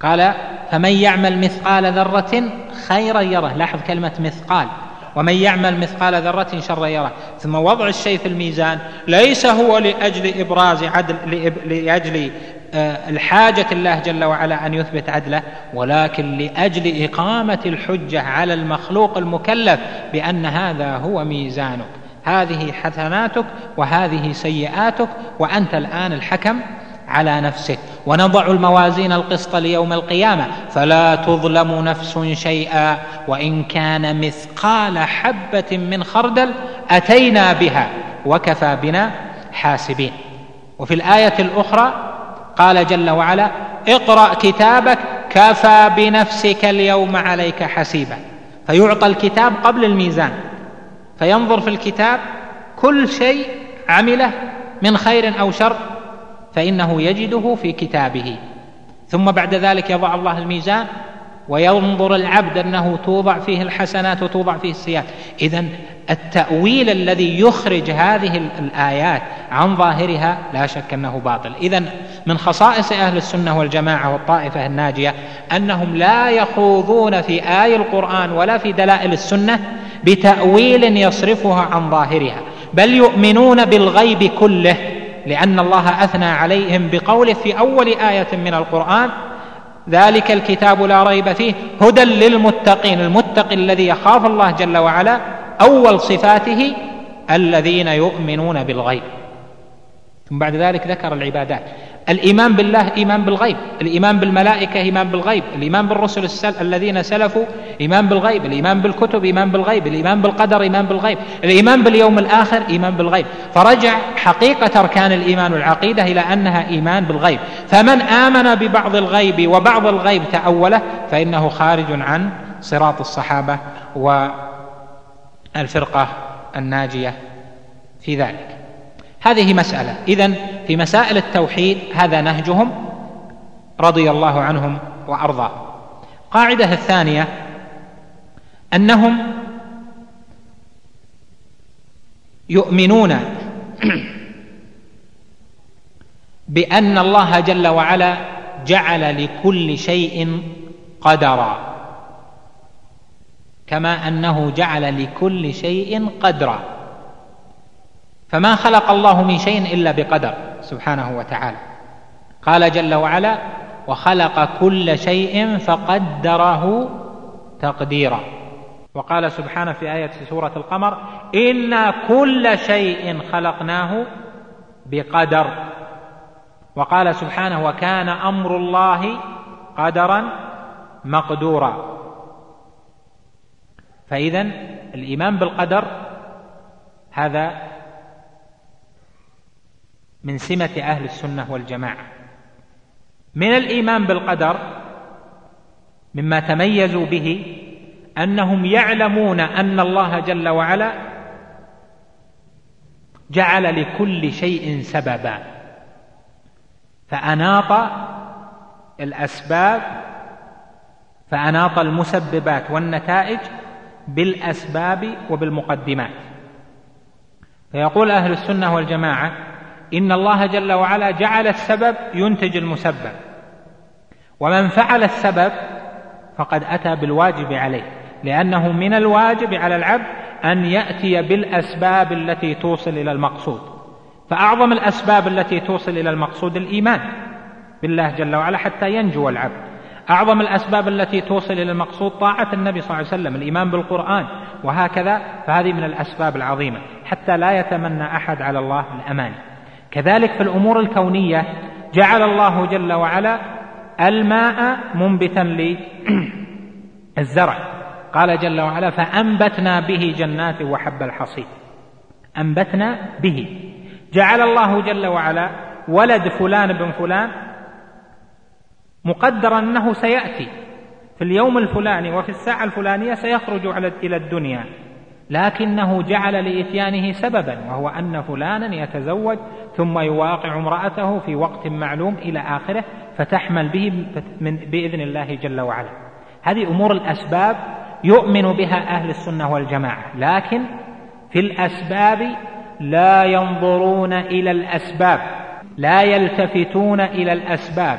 قال فمن يعمل مثقال ذرة خيرا يره. لاحظ كلمة مثقال. ومن يعمل مثقال ذرة شرا يره. ثم وضع الشيء في الميزان ليس هو لأجل إبراز عدل لأجل آه، الحاجة الله جل وعلا أن يثبت عدله ولكن لأجل إقامة الحجة على المخلوق المكلف بأن هذا هو ميزانك. هذه حسناتك وهذه سيئاتك وأنت الآن الحكم على نفسك. ونضع الموازين القسط ليوم القيامة. فلا تظلم نفس شيئا. وإن كان مثقال حبة من خردل أتينا بها وكفى بنا حاسبين. وفي الآية الأخرى قال جل وعلا اقرأ كتابك كفى بنفسك اليوم عليك حسيبا. فيعطى الكتاب قبل الميزان. فينظر في الكتاب كل شيء عمله من خير أو شر فإنه يجده في كتابه. ثم بعد ذلك يضع الله الميزان وينظر العبد أنه توضع فيه الحسنات وتوضع فيه السيئات. اذا التأويل الذي يخرج هذه الآيات عن ظاهرها لا شك أنه باطل. اذا من خصائص أهل السنة والجماعة والطائفة الناجية أنهم لا يخوضون في اي القرآن ولا في دلائل السنة بتأويل يصرفها عن ظاهرها بل يؤمنون بالغيب كله لأن الله أثنى عليهم بقوله في أول آية من القرآن ذلك الكتاب لا ريب فيه هدى للمتقين المتقي الذي يخاف الله جل وعلا أول صفاته الذين يؤمنون بالغيب. ثم بعد ذلك ذكر العبادات. الإيمان بالله إيمان بالغيب الإيمان بالملائكة إيمان بالغيب الإيمان بالرسل السل... الذين سلفوا إيمان بالغيب الإيمان بالكتب إيمان بالغيب الإيمان بالقدر إيمان بالغيب الإيمان باليوم الآخر إيمان بالغيب. فرجع حقيقة أركان الإيمان والعقيدة إلى أنها إيمان بالغيب. فمن آمن ببعض الغيب وبعض الغيب تأوله فإنه خارج عن صراط الصحابة والفرقة الناجية في ذلك. هذه مسألة. إذا في مسائل التوحيد هذا نهجهم رضي الله عنهم وأرضاهم. قاعدة الثانية أنهم يؤمنون بأن الله جل وعلا جعل لكل شيء قدرا. كما أنه جعل لكل شيء قدرا. فما خلق الله من شيء إلا بقدر سبحانه وتعالى. قال جل وعلا وخلق كل شيء فقدره تقديرا. وقال سبحانه في آية سورة القمر أنا كل شيء خلقناه بقدر. وقال سبحانه وكان أمر الله قدرا مقدورا. فاذا الإيمان بالقدر هذا من سمة أهل السنة والجماعة. من الإيمان بالقدر مما تميزوا به أنهم يعلمون أن الله جل وعلا جعل لكل شيء سببا فأناط الأسباب فأناط المسببات والنتائج بالأسباب وبالمقدمات. فيقول أهل السنة والجماعة إن الله جل وعلا جعل السبب ينتج المسبب. ومن فعل السبب فقد أتى بالواجب عليه لأنه من الواجب على العبد أن يأتي بالأسباب التي توصل إلى المقصود. فأعظم الأسباب التي توصل إلى المقصود الإيمان بالله جل وعلا حتى ينجو العبد. أعظم الأسباب التي توصل إلى المقصود طاعة النبي صلى الله عليه وسلم الإيمان بالقرآن وهكذا فهذه من الأسباب العظيمة حتى لا يتمنى أحد على الله الاماني كذلك في الأمور الكونية جعل الله جل وعلا الماء منبتا للزرع. قال جل وعلا فأنبتنا به جنات وحب الحصيد. أنبتنا به. جعل الله جل وعلا ولد فلان بن فلان مقدرا أنه سيأتي. في اليوم الفلاني وفي الساعة الفلانية سيخرج إلى الدنيا. لكنه جعل لإتيانه سببا وهو أن فلانا يتزوج ثم يواقع امرأته في وقت معلوم إلى آخره فتحمل به من بإذن الله جل وعلا. هذه أمور الأسباب يؤمن بها أهل السنة والجماعة لكن في الأسباب لا ينظرون إلى الأسباب لا يلتفتون إلى الأسباب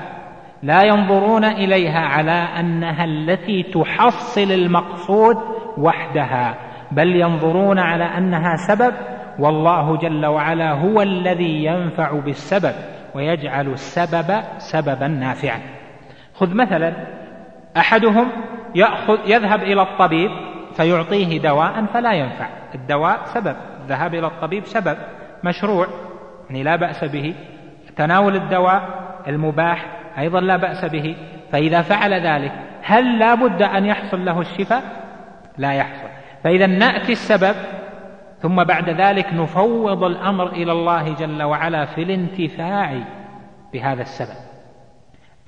لا ينظرون إليها على أنها التي تحصل المقصود وحدها. بل ينظرون على أنها سبب والله جل وعلا هو الذي ينفع بالسبب ويجعل السبب سببا نافعا. خذ مثلا أحدهم يأخذ يذهب إلى الطبيب فيعطيه دواء فلا ينفع. الدواء سبب الذهاب إلى الطبيب سبب مشروع يعني لا بأس به. تناول الدواء المباح أيضا لا بأس به. فإذا فعل ذلك هل لا بد أن يحصل له الشفاء؟ لا يحصل. فإذا نأتي السبب ثم بعد ذلك نفوض الأمر إلى الله جل وعلا في الانتفاع بهذا السبب.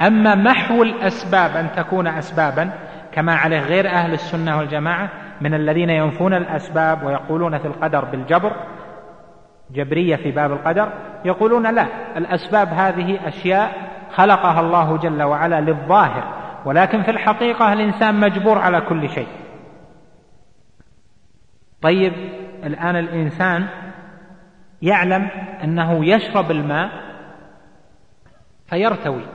أما محو الأسباب أن تكون أسبابا كما عليه غير أهل السنة والجماعة من الذين ينفون الأسباب ويقولون في القدر بالجبر جبرية في باب القدر يقولون لا الأسباب هذه أشياء خلقها الله جل وعلا للظاهر ولكن في الحقيقة الإنسان مجبور على كل شيء. طيب الآن الإنسان يعلم أنه يشرب الماء فيرتوي.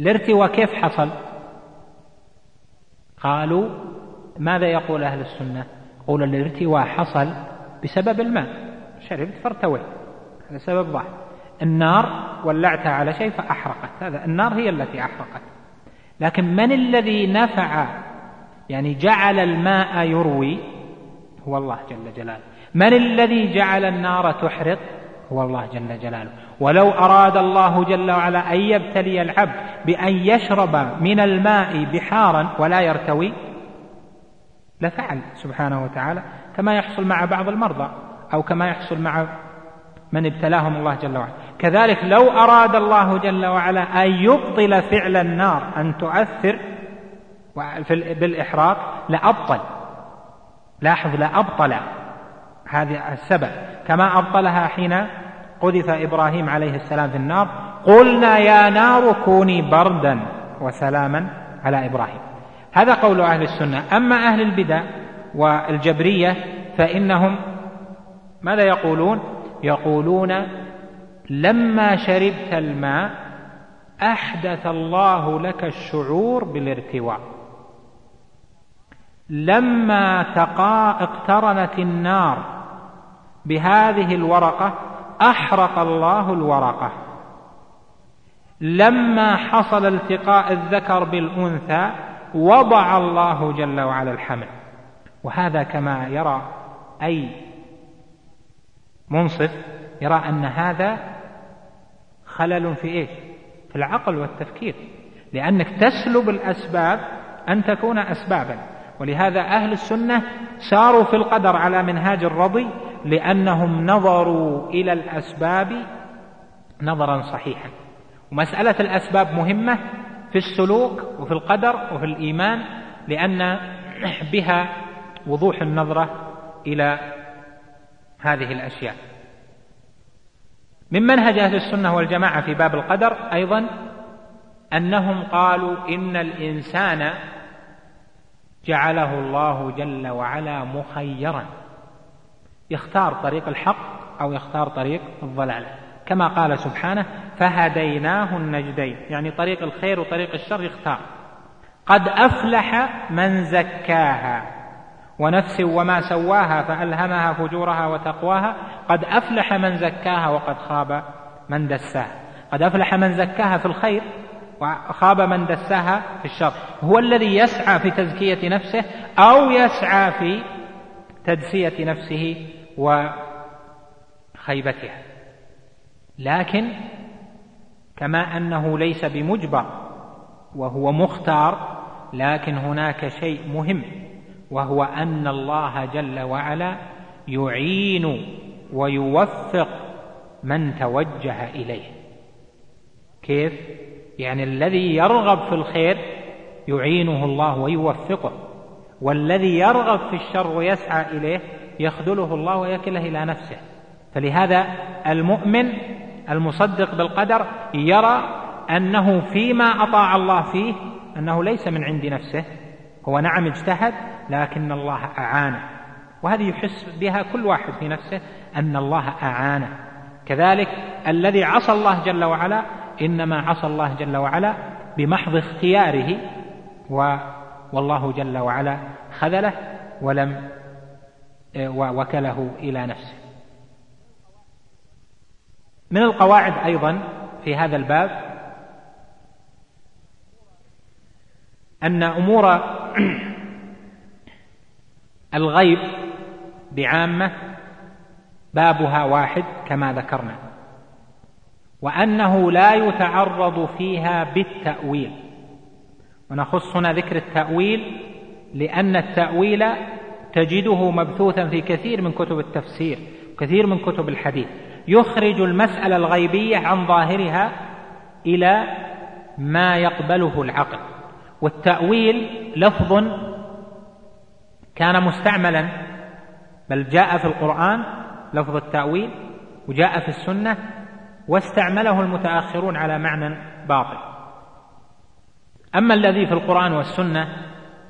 الارتواء كيف حصل؟ قالوا ماذا يقول أهل السنة؟ يقول الارتواء حصل بسبب الماء. شربت فارتويت هذا سبب ظاهر النار ولعتها على شيء فأحرقت. هذا النار هي التي أحرقت. لكن من الذي نفع يعني جعل الماء يروي هو الله جل جلاله. من الذي جعل النار تحرق؟ هو الله جل جلاله. ولو أراد الله جل وعلا أن يبتلي العبد بأن يشرب من الماء بحارا ولا يرتوي لفعل سبحانه وتعالى كما يحصل مع بعض المرضى أو كما يحصل مع من ابتلاهم الله جل وعلا. كذلك لو أراد الله جل وعلا أن يبطل فعل النار أن تؤثر بالإحراق لأبطل لاحظ لأبطل هذا السبب. كما أبطلها حين قذف إبراهيم عليه السلام في النار. قلنا يا نار كوني بردا وسلاما على إبراهيم. هذا قول أهل السنة. أما أهل البدع والجبرية فإنهم ماذا يقولون؟ يقولون لما شربت الماء أحدث الله لك الشعور بالارتواء. لما تقا اقترنت النار بهذه الورقة أحرق الله الورقة. لما حصل التقاء الذكر بالأنثى وضع الله جل وعلا الحمل. وهذا كما يرى أي منصف يرى أن هذا خلل في إيش؟ في العقل والتفكير. لأنك تسلب الأسباب أن تكون أسبابا. ولهذا أهل السنة ساروا في القدر على منهاج الرضي لأنهم نظروا إلى الأسباب نظرا صحيحا. ومسألة الأسباب مهمة في السلوك وفي القدر وفي الإيمان لأن بها وضوح النظرة إلى هذه الأشياء. من منهج أهل السنة والجماعة في باب القدر أيضا أنهم قالوا إن الإنسان جعله الله جل وعلا مخيرا. يختار طريق الحق أو يختار طريق الضلالة. كما قال سبحانه فهديناه النجدين. يعني طريق الخير وطريق الشر يختار. قد أفلح من زكاها. ونفس وما سواها فألهمها فجورها وتقواها. قد أفلح من زكاها وقد خاب من دساها. قد أفلح من زكاها في الخير وخاب من دساها في الشر. هو الذي يسعى في تزكية نفسه أو يسعى في تدسية نفسه وخيبتها. لكن كما أنه ليس بمجبر وهو مختار لكن هناك شيء مهم وهو أن الله جل وعلا يعين ويوفق من توجه إليه. كيف؟ يعني الذي يرغب في الخير يعينه الله ويوفقه والذي يرغب في الشر ويسعى إليه يخذله الله ويكله إلى نفسه. فلهذا المؤمن المصدق بالقدر يرى أنه فيما أطاع الله فيه أنه ليس من عند نفسه هو نعم اجتهد لكن الله أعانه. وهذه يحس بها كل واحد في نفسه أن الله أعانه. كذلك الذي عصى الله جل وعلا إنما عصى الله جل وعلا بمحض اختياره و والله جل وعلا خذله ولم وكله إلى نفسه. من القواعد أيضا في هذا الباب أن أمور الغيب بعامة بابها واحد كما ذكرنا. وأنه لا يتعرض فيها بالتأويل. ونخص هنا ذكر التأويل لأن التأويل تجده مبثوثا في كثير من كتب التفسير كثير من كتب الحديث. يخرج المسألة الغيبية عن ظاهرها إلى ما يقبله العقل. والتأويل لفظ كان مستعملا بل جاء في القرآن لفظ التأويل وجاء في السنة واستعمله المتأخرون على معنى باطل. أما الذي في القرآن والسنة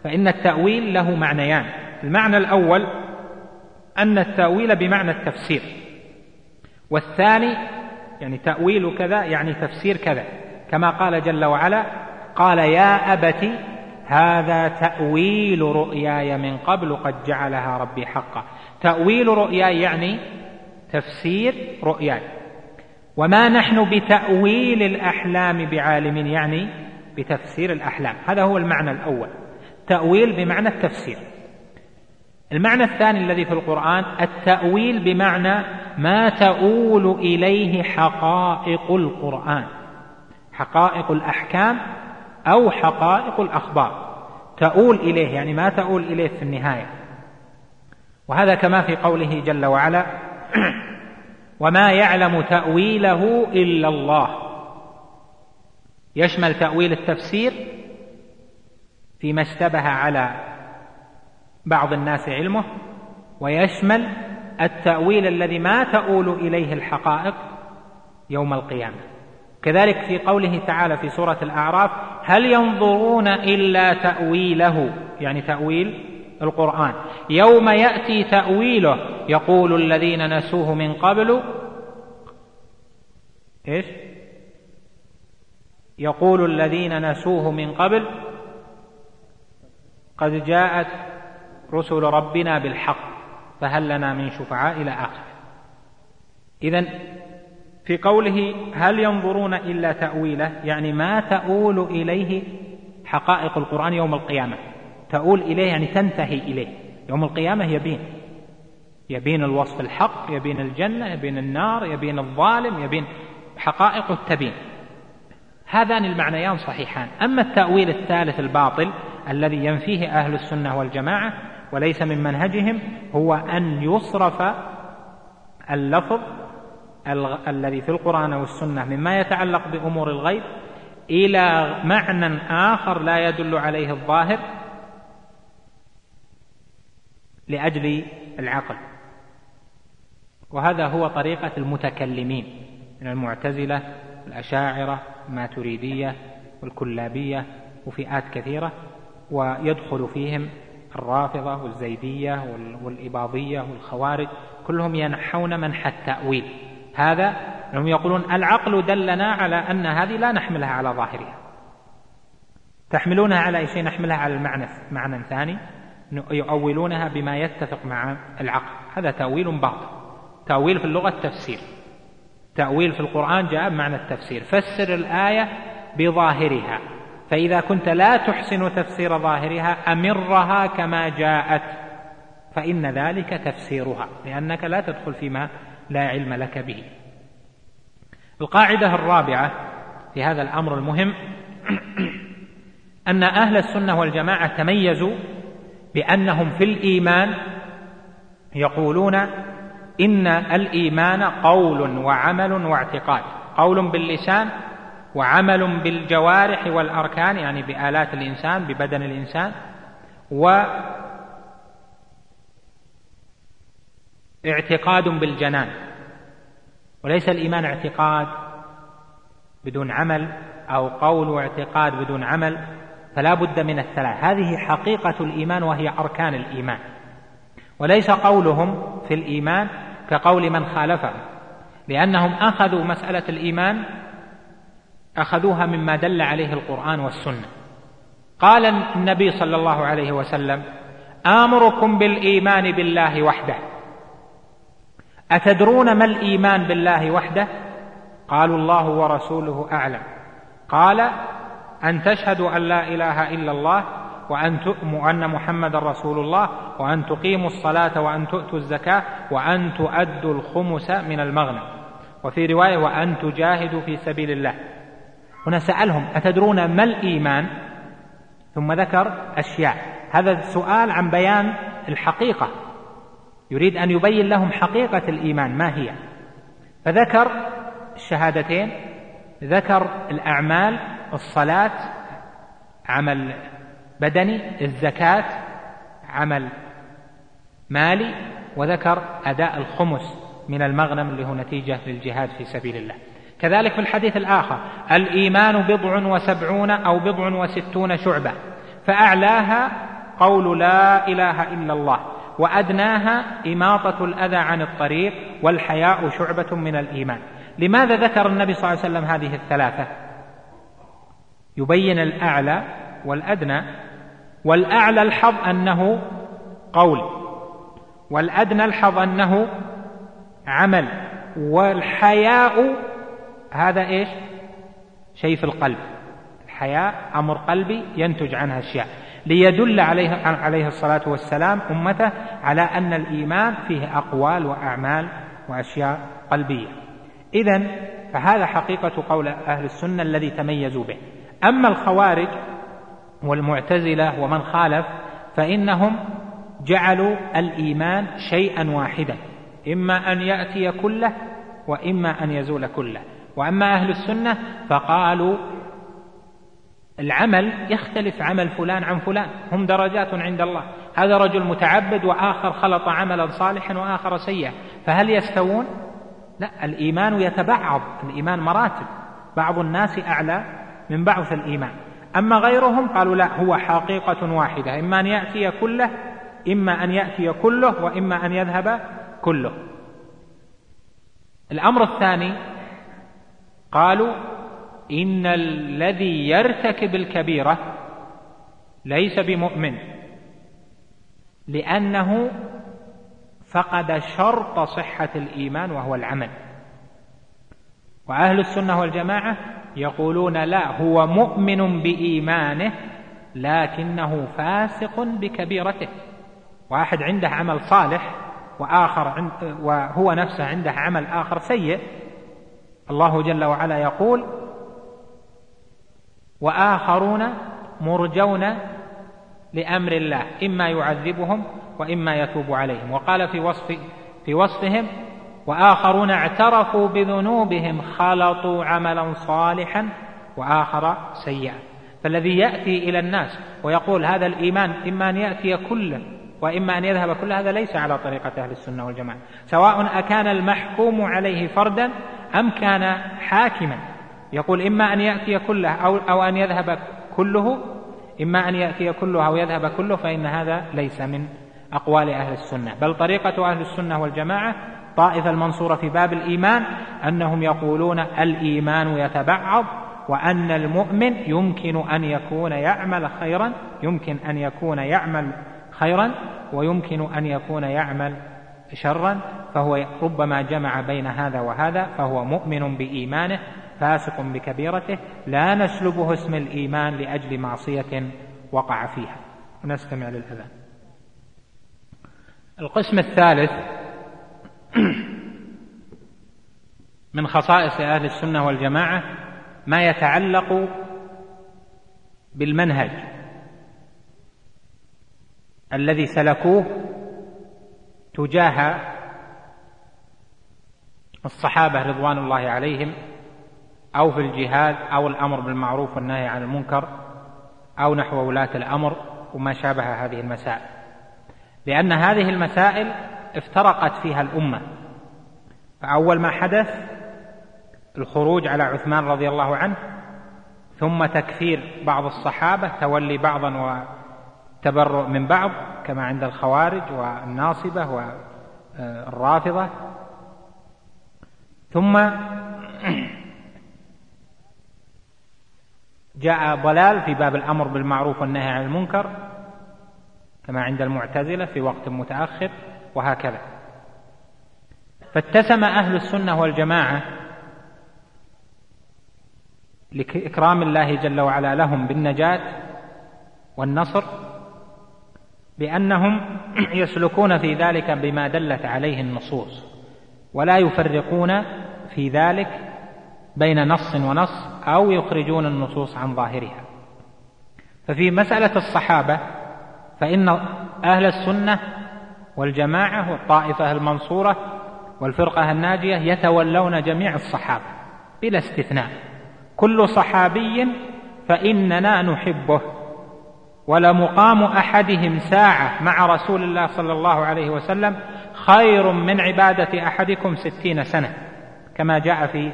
فإن التأويل له معنيان. المعنى الأول أن التأويل بمعنى التفسير والثاني يعني تأويل كذا يعني تفسير كذا. كما قال جل وعلا قال يا أبت هذا تأويل رؤياي من قبل قد جعلها ربي حقا. تأويل رؤياي يعني تفسير رؤياي. وما نحن بتأويل الأحلام بعالمين يعني بتفسير الأحلام. هذا هو المعنى الأول. تأويل بمعنى التفسير. المعنى الثاني الذي في القرآن التأويل بمعنى ما تؤول إليه حقائق القرآن. حقائق الأحكام أو حقائق الأخبار. تؤول إليه يعني ما تؤول إليه في النهاية. وهذا كما في قوله جل وعلا وما يعلم تأويله إلا الله. يشمل تأويل التفسير فيما اشتبه على بعض الناس علمه ويشمل التأويل الذي ما تؤول إليه الحقائق يوم القيامة. كذلك في قوله تعالى في سورة الأعراف هل ينظرون إلا تأويله؟ يعني تأويل القرآن. يوم يأتي تأويله يقول الذين نسوه من قبل إيش؟ يقول الذين نسوه من قبل قد جاءت رسل ربنا بالحق فهل لنا من شفعاء إلى آخره إذا في قوله هل ينظرون إلا تأويله يعني ما تؤول إليه حقائق القرآن يوم القيامة. تؤول إليه يعني تنتهي إليه. يوم القيامة يبين. يبين الوصف الحق يبين الجنة يبين النار يبين الظالم يبين حقائق التبين. هذان المعنيان صحيحان. أما التأويل الثالث الباطل الذي ينفيه أهل السنة والجماعة وليس من منهجهم هو أن يصرف اللفظ الذي في القرآن والسنة مما يتعلق بأمور الغيب إلى معنى آخر لا يدل عليه الظاهر لأجل العقل. وهذا هو طريقة المتكلمين من المعتزلة الأشاعرة الماتريدية والكلابية وفئات كثيرة ويدخل فيهم الرافضة والزيدية والإباضية والخوارج كلهم ينحون منح التأويل. هذا هم يقولون العقل دلنا على أن هذه لا نحملها على ظاهرها. تحملونها على أي شيء نحملها على المعنى معنى ثاني. يؤولونها بما يتفق مع العقل. هذا تأويل باطل. تأويل في اللغة التفسير. تأويل في القرآن جاء بمعنى التفسير. فسر الآية بظاهرها. فإذا كنت لا تحسن تفسير ظاهرها أمرها كما جاءت. فإن ذلك تفسيرها لأنك لا تدخل فيما لا علم لك به. القاعدة الرابعة في هذا الأمر المهم أن أهل السنة والجماعة تميزوا بأنهم في الإيمان يقولون إن الإيمان قول وعمل واعتقاد. قول باللسان وعمل بالجوارح والأركان يعني بآلات الإنسان ببدن الإنسان واعتقاد بالجنان. وليس الإيمان اعتقاد بدون عمل أو قول واعتقاد بدون عمل. فلا بد من الثلاث هذه حقيقة الإيمان وهي أركان الإيمان. وليس قولهم في الإيمان كقول من خالفهم لأنهم أخذوا مسألة الإيمان أخذوها مما دل عليه القرآن والسنة. قال النبي صلى الله عليه وسلم آمركم بالإيمان بالله وحده. أتدرون ما الإيمان بالله وحده؟ قالوا الله ورسوله أعلم. قال أن تشهدوا أن لا إله إلا الله وأن تؤموا أن محمد رسول الله وأن تقيموا الصلاة وأن تؤتوا الزكاة وأن تؤدوا الخمس من المغنم. وفي رواية وأن تجاهدوا في سبيل الله. هنا سألهم أتدرون ما الإيمان؟ ثم ذكر أشياء. هذا السؤال عن بيان الحقيقة. يريد أن يبين لهم حقيقة الإيمان ما هي؟ فذكر الشهادتين ذكر الأعمال الصلاة عمل بدني الزكاة عمل مالي وذكر أداء الخمس من المغنم اللي هو نتيجة للجهاد في سبيل الله. كذلك في الحديث الآخر الإيمان بضع وسبعون أو بضع وستون شعبة فأعلاها قول لا إله إلا الله وأدناها إماطة الأذى عن الطريق والحياء شعبة من الإيمان. لماذا ذكر النبي صلى الله عليه وسلم هذه الثلاثة؟ يبين الأعلى والأدنى والأعلى الحظ أنه قول والأدنى الحظ أنه عمل والحياء هذا إيش؟ شيء في القلب. الحياء أمر قلبي ينتج عنها أشياء. ليدل عليه عليه الصلاة والسلام أمته على أن الإيمان فيه أقوال وأعمال وأشياء قلبية. إذا فهذا حقيقة قول أهل السنة الذي تميزوا به. أما الخوارج والمعتزلة ومن خالف فإنهم جعلوا الإيمان شيئا واحدا إما أن يأتي كله وإما أن يزول كله. وأما أهل السنة فقالوا العمل يختلف عمل فلان عن فلان هم درجات عند الله. هذا رجل متعبد وآخر خلط عملا صالحا وآخر سيئا فهل يستوون؟ لا الإيمان يتبعض الإيمان مراتب. بعض الناس أعلى من بعض الإيمان. أما غيرهم قالوا لا هو حقيقة واحدة. إما أن يأتي كله إما أن يأتي كله وإما أن يذهب كله. الأمر الثاني قالوا إن الذي يرتكب الكبيرة ليس بمؤمن لأنه فقد شرط صحة الإيمان وهو العمل. وأهل السنة والجماعة يقولون لا هو مؤمن بإيمانه لكنه فاسق بكبيرته. واحد عنده عمل صالح وآخر عند وهو نفسه عنده عمل آخر سيء الله جل وعلا يقول وآخرون مرجون لأمر الله إما يعذبهم وإما يتوب عليهم. وقال في وصف في وصفهم وآخرون اعترفوا بذنوبهم خلطوا عملا صالحا وآخر سيئا. فالذي يأتي إلى الناس ويقول هذا الإيمان إما أن يأتي كله وإما أن يذهب كله هذا ليس على طريقة أهل السنة والجماعة. سواء أكان المحكوم عليه فردا أم كان حاكما. يقول إما أن يأتي كله أو أو أن يذهب كله إما أن يأتي كله أو يذهب كله فإن هذا ليس من أقوال أهل السنة. بل طريقة أهل السنة والجماعة الطائفة المنصورة في باب الإيمان أنهم يقولون الإيمان يتبعض وأن المؤمن يمكن أن يكون يعمل خيرا يمكن أن يكون يعمل خيرا ويمكن أن يكون يعمل شرا فهو ربما جمع بين هذا وهذا فهو مؤمن بإيمانه فاسق بكبيرته لا نسلبه اسم الإيمان لأجل معصية وقع فيها. نستمع للأذان. القسم الثالث من خصائص أهل السنة والجماعة ما يتعلق بالمنهج الذي سلكوه تجاه الصحابة رضوان الله عليهم أو في الجهاد أو الأمر بالمعروف والنهي عن المنكر أو نحو ولاة الأمر وما شابه هذه المسائل. لأن هذه المسائل افترقت فيها الأمة. فأول ما حدث الخروج على عثمان رضي الله عنه ثم تكفير بعض الصحابة تولي بعضا وتبرؤ من بعض كما عند الخوارج والناصبة والرافضة. ثم جاء ضلال في باب الأمر بالمعروف والنهي عن المنكر كما عند المعتزلة في وقت متأخر. وهكذا. فاتسم أهل السنة والجماعة لإكرام الله جل وعلا لهم بالنجاة والنصر بأنهم يسلكون في ذلك بما دلت عليه النصوص ولا يفرقون في ذلك بين نص ونص أو يخرجون النصوص عن ظاهرها. ففي مسألة الصحابة فإن أهل السنة والجماعة والطائفة المنصورة والفرقة الناجية يتولون جميع الصحابة بلا استثناء. كل صحابي فإننا نحبه ولمقام أحدهم ساعة مع رسول الله صلى الله عليه وسلم خير من عبادة أحدكم ستين سنة كما جاء في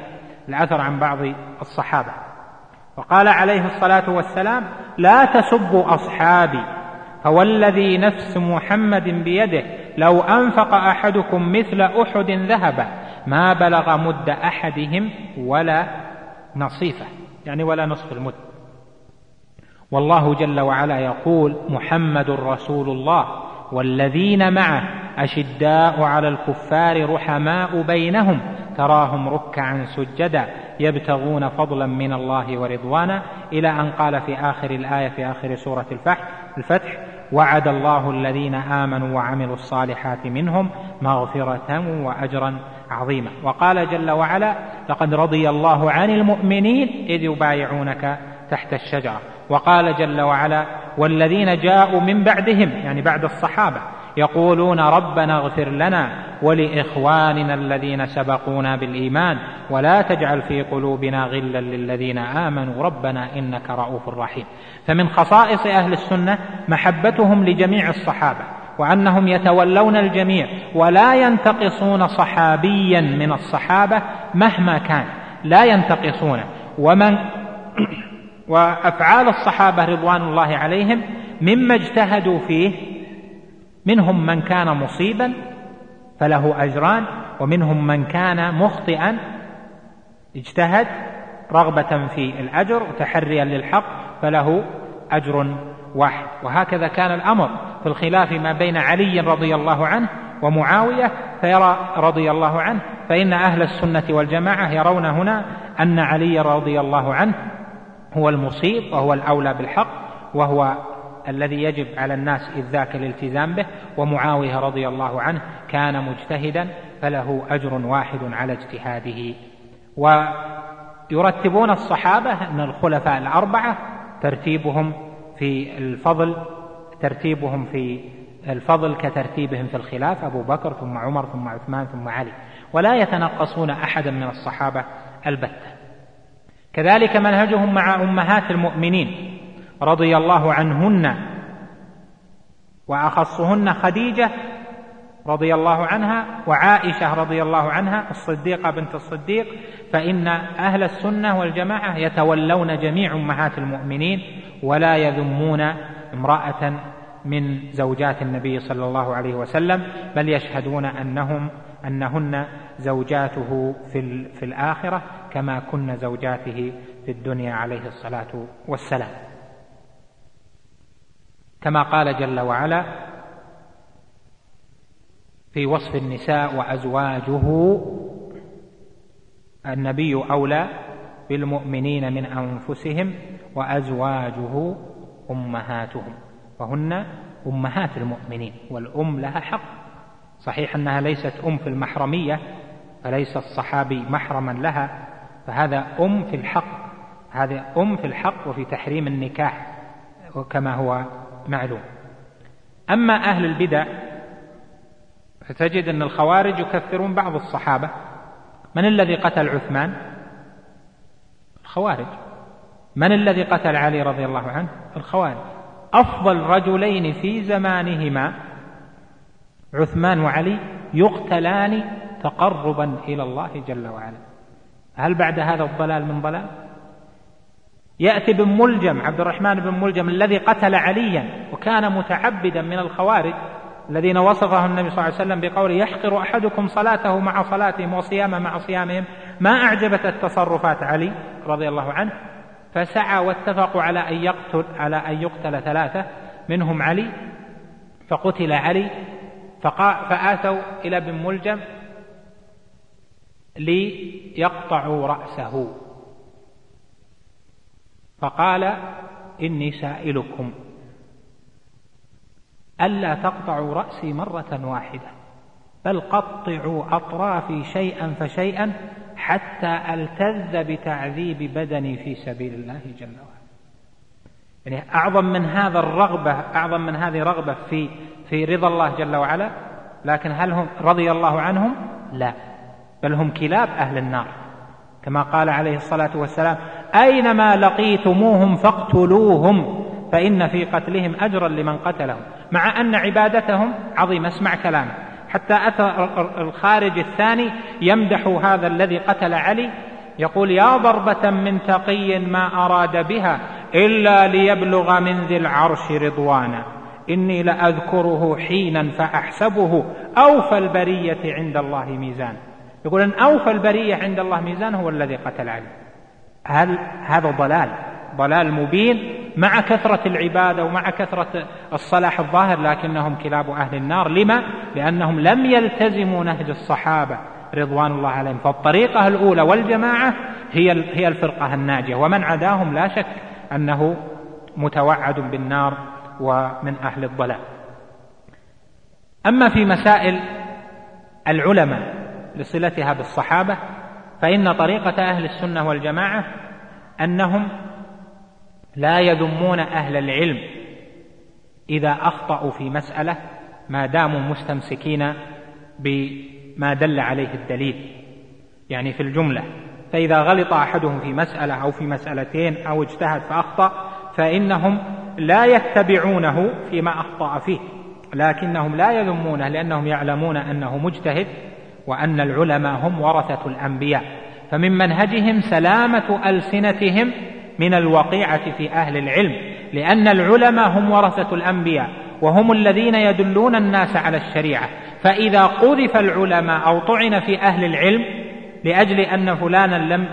الأثر عن بعض الصحابة. وقال عليه الصلاة والسلام لا تسبوا أصحابي فوالذي نفس محمد بيده لو أنفق أحدكم مثل أحد ذهبا ما بلغ مد أحدهم ولا نصيفه يعني ولا نصف المد. والله جل وعلا يقول محمد رسول الله والذين معه أشداء على الكفار رحماء بينهم تراهم ركعا سجدا يبتغون فضلا من الله ورضوانا. إلى أن قال في آخر الآية في آخر سورة الفتح الفتح وعد الله الذين آمنوا وعملوا الصالحات منهم مغفرة وأجرا عظيما. وقال جل وعلا لقد رضي الله عن المؤمنين إذ يبايعونك تحت الشجرة. وقال جل وعلا والذين جاءوا من بعدهم يعني بعد الصحابة يقولون ربنا اغفر لنا ولإخواننا الذين سبقونا بالإيمان ولا تجعل في قلوبنا غلا للذين آمنوا ربنا إنك رؤوف رحيم. فمن خصائص أهل السنة محبتهم لجميع الصحابة وأنهم يتولون الجميع ولا ينتقصون صحابيا من الصحابة مهما كان لا ينتقصون. ومن وأفعال الصحابة رضوان الله عليهم مما اجتهدوا فيه منهم من كان مصيبا فله أجران ومنهم من كان مخطئا اجتهد رغبة في الأجر وتحريا للحق فله أجر واحد. وهكذا كان الأمر في الخلاف ما بين علي رضي الله عنه ومعاوية فيرى رضي الله عنه فإن أهل السنة والجماعة يرون هنا أن علي رضي الله عنه هو المصيب وهو الأولى بالحق وهو الذي يجب على الناس إذ ذاك الالتزام به. ومعاوية رضي الله عنه كان مجتهدا فله أجر واحد على اجتهاده. ويرتبون الصحابة أن الخلفاء الأربعة ترتيبهم في الفضل ترتيبهم في الفضل كترتيبهم في الخلاف أبو بكر ثم عمر ثم عثمان ثم علي. ولا يتنقصون أحدا من الصحابة البتة. كذلك منهجهم مع أمهات المؤمنين رضي الله عنهن وأخصهن خديجة رضي الله عنها وعائشة رضي الله عنها الصديقة بنت الصديق فإن أهل السنة والجماعة يتولون جميع أمهات المؤمنين ولا يذمون امرأة من زوجات النبي صلى الله عليه وسلم بل يشهدون انهم أنهن زوجاته في في الآخرة كما كن زوجاته في الدنيا عليه الصلاة والسلام. كما قال جل وعلا في وصف النساء وأزواجه النبي أولى بالمؤمنين من أنفسهم وأزواجه أمهاتهم وهن أمهات المؤمنين والأم لها حق. صحيح أنها ليست أم في المحرمية فليس الصحابي محرما لها فهذا أم في الحق هذا أم في الحق وفي تحريم النكاح كما هو معلوم. أما أهل البدع فتجد أن الخوارج يكفرون بعض الصحابة. من الذي قتل عثمان؟ الخوارج. من الذي قتل علي رضي الله عنه؟ الخوارج. أفضل رجلين في زمانهما عثمان وعلي يقتلان تقربا إلى الله جل وعلا. هل بعد هذا الضلال من ضلال؟ يأتي بن ملجم عبد الرحمن بن ملجم الذي قتل عليا وكان متعبدا من الخوارج. الذين وصفه النبي صلى الله عليه وسلم بقوله يحقر أحدكم صلاته مع صلاتهم وصيامه مع صيامهم ما أعجبت التصرفات علي رضي الله عنه فسعى واتفقوا على أن يقتل على أن يقتل ثلاثة منهم علي فقتل علي فآتوا إلى ابن ملجم ليقطعوا رأسه. فقال إني سائلكم. ألا تقطعوا رأسي مرة واحدة بل قطعوا أطرافي شيئا فشيئا حتى ألتذ بتعذيب بدني في سبيل الله جل وعلا. يعني أعظم من هذا الرغبة أعظم من هذه رغبة في في رضا الله جل وعلا لكن هل هم رضي الله عنهم؟ لا بل هم كلاب أهل النار. كما قال عليه الصلاة والسلام أينما لقيتموهم فاقتلوهم. فإن في قتلهم أجرا لمن قتلهم مع أن عبادتهم عظيمة. اسمع كلامه حتى أتى الخارج الثاني يمدح هذا الذي قتل علي يقول يا ضربة من تقي ما أراد بها إلا ليبلغ من ذي العرش رضوانا. إني لأذكره حينا فأحسبه. أوفى البرية عند الله ميزان. يقول أن أوفى البرية عند الله ميزان هو الذي قتل علي. هل هذا ضلال؟ ضلال مبين مع كثرة العبادة ومع كثرة الصلاح الظاهر لكنهم كلاب أهل النار. لما؟ لأنهم لم يلتزموا نهج الصحابة رضوان الله عليهم. فالطريقة الأولى والجماعة هي هي الفرقة الناجية. ومن عداهم لا شك أنه متوعد بالنار ومن أهل الضلال. أما في مسائل العلماء لصلتها بالصحابة فإن طريقة أهل السنة والجماعة أنهم لا يذمون أهل العلم إذا أخطأوا في مسألة ما داموا مستمسكين بما دل عليه الدليل. يعني في الجملة فإذا غلط أحدهم في مسألة أو في مسألتين أو اجتهد فأخطأ فإنهم لا يتبعونه فيما أخطأ فيه. لكنهم لا يذمونه لأنهم يعلمون أنه مجتهد وأن العلماء هم ورثة الأنبياء. فمن منهجهم سلامة ألسنتهم من الوقيعة في أهل العلم لأن العلماء هم ورثة الأنبياء وهم الذين يدلون الناس على الشريعة فإذا قذف العلماء أو طعن في أهل العلم لأجل أن فلانا لم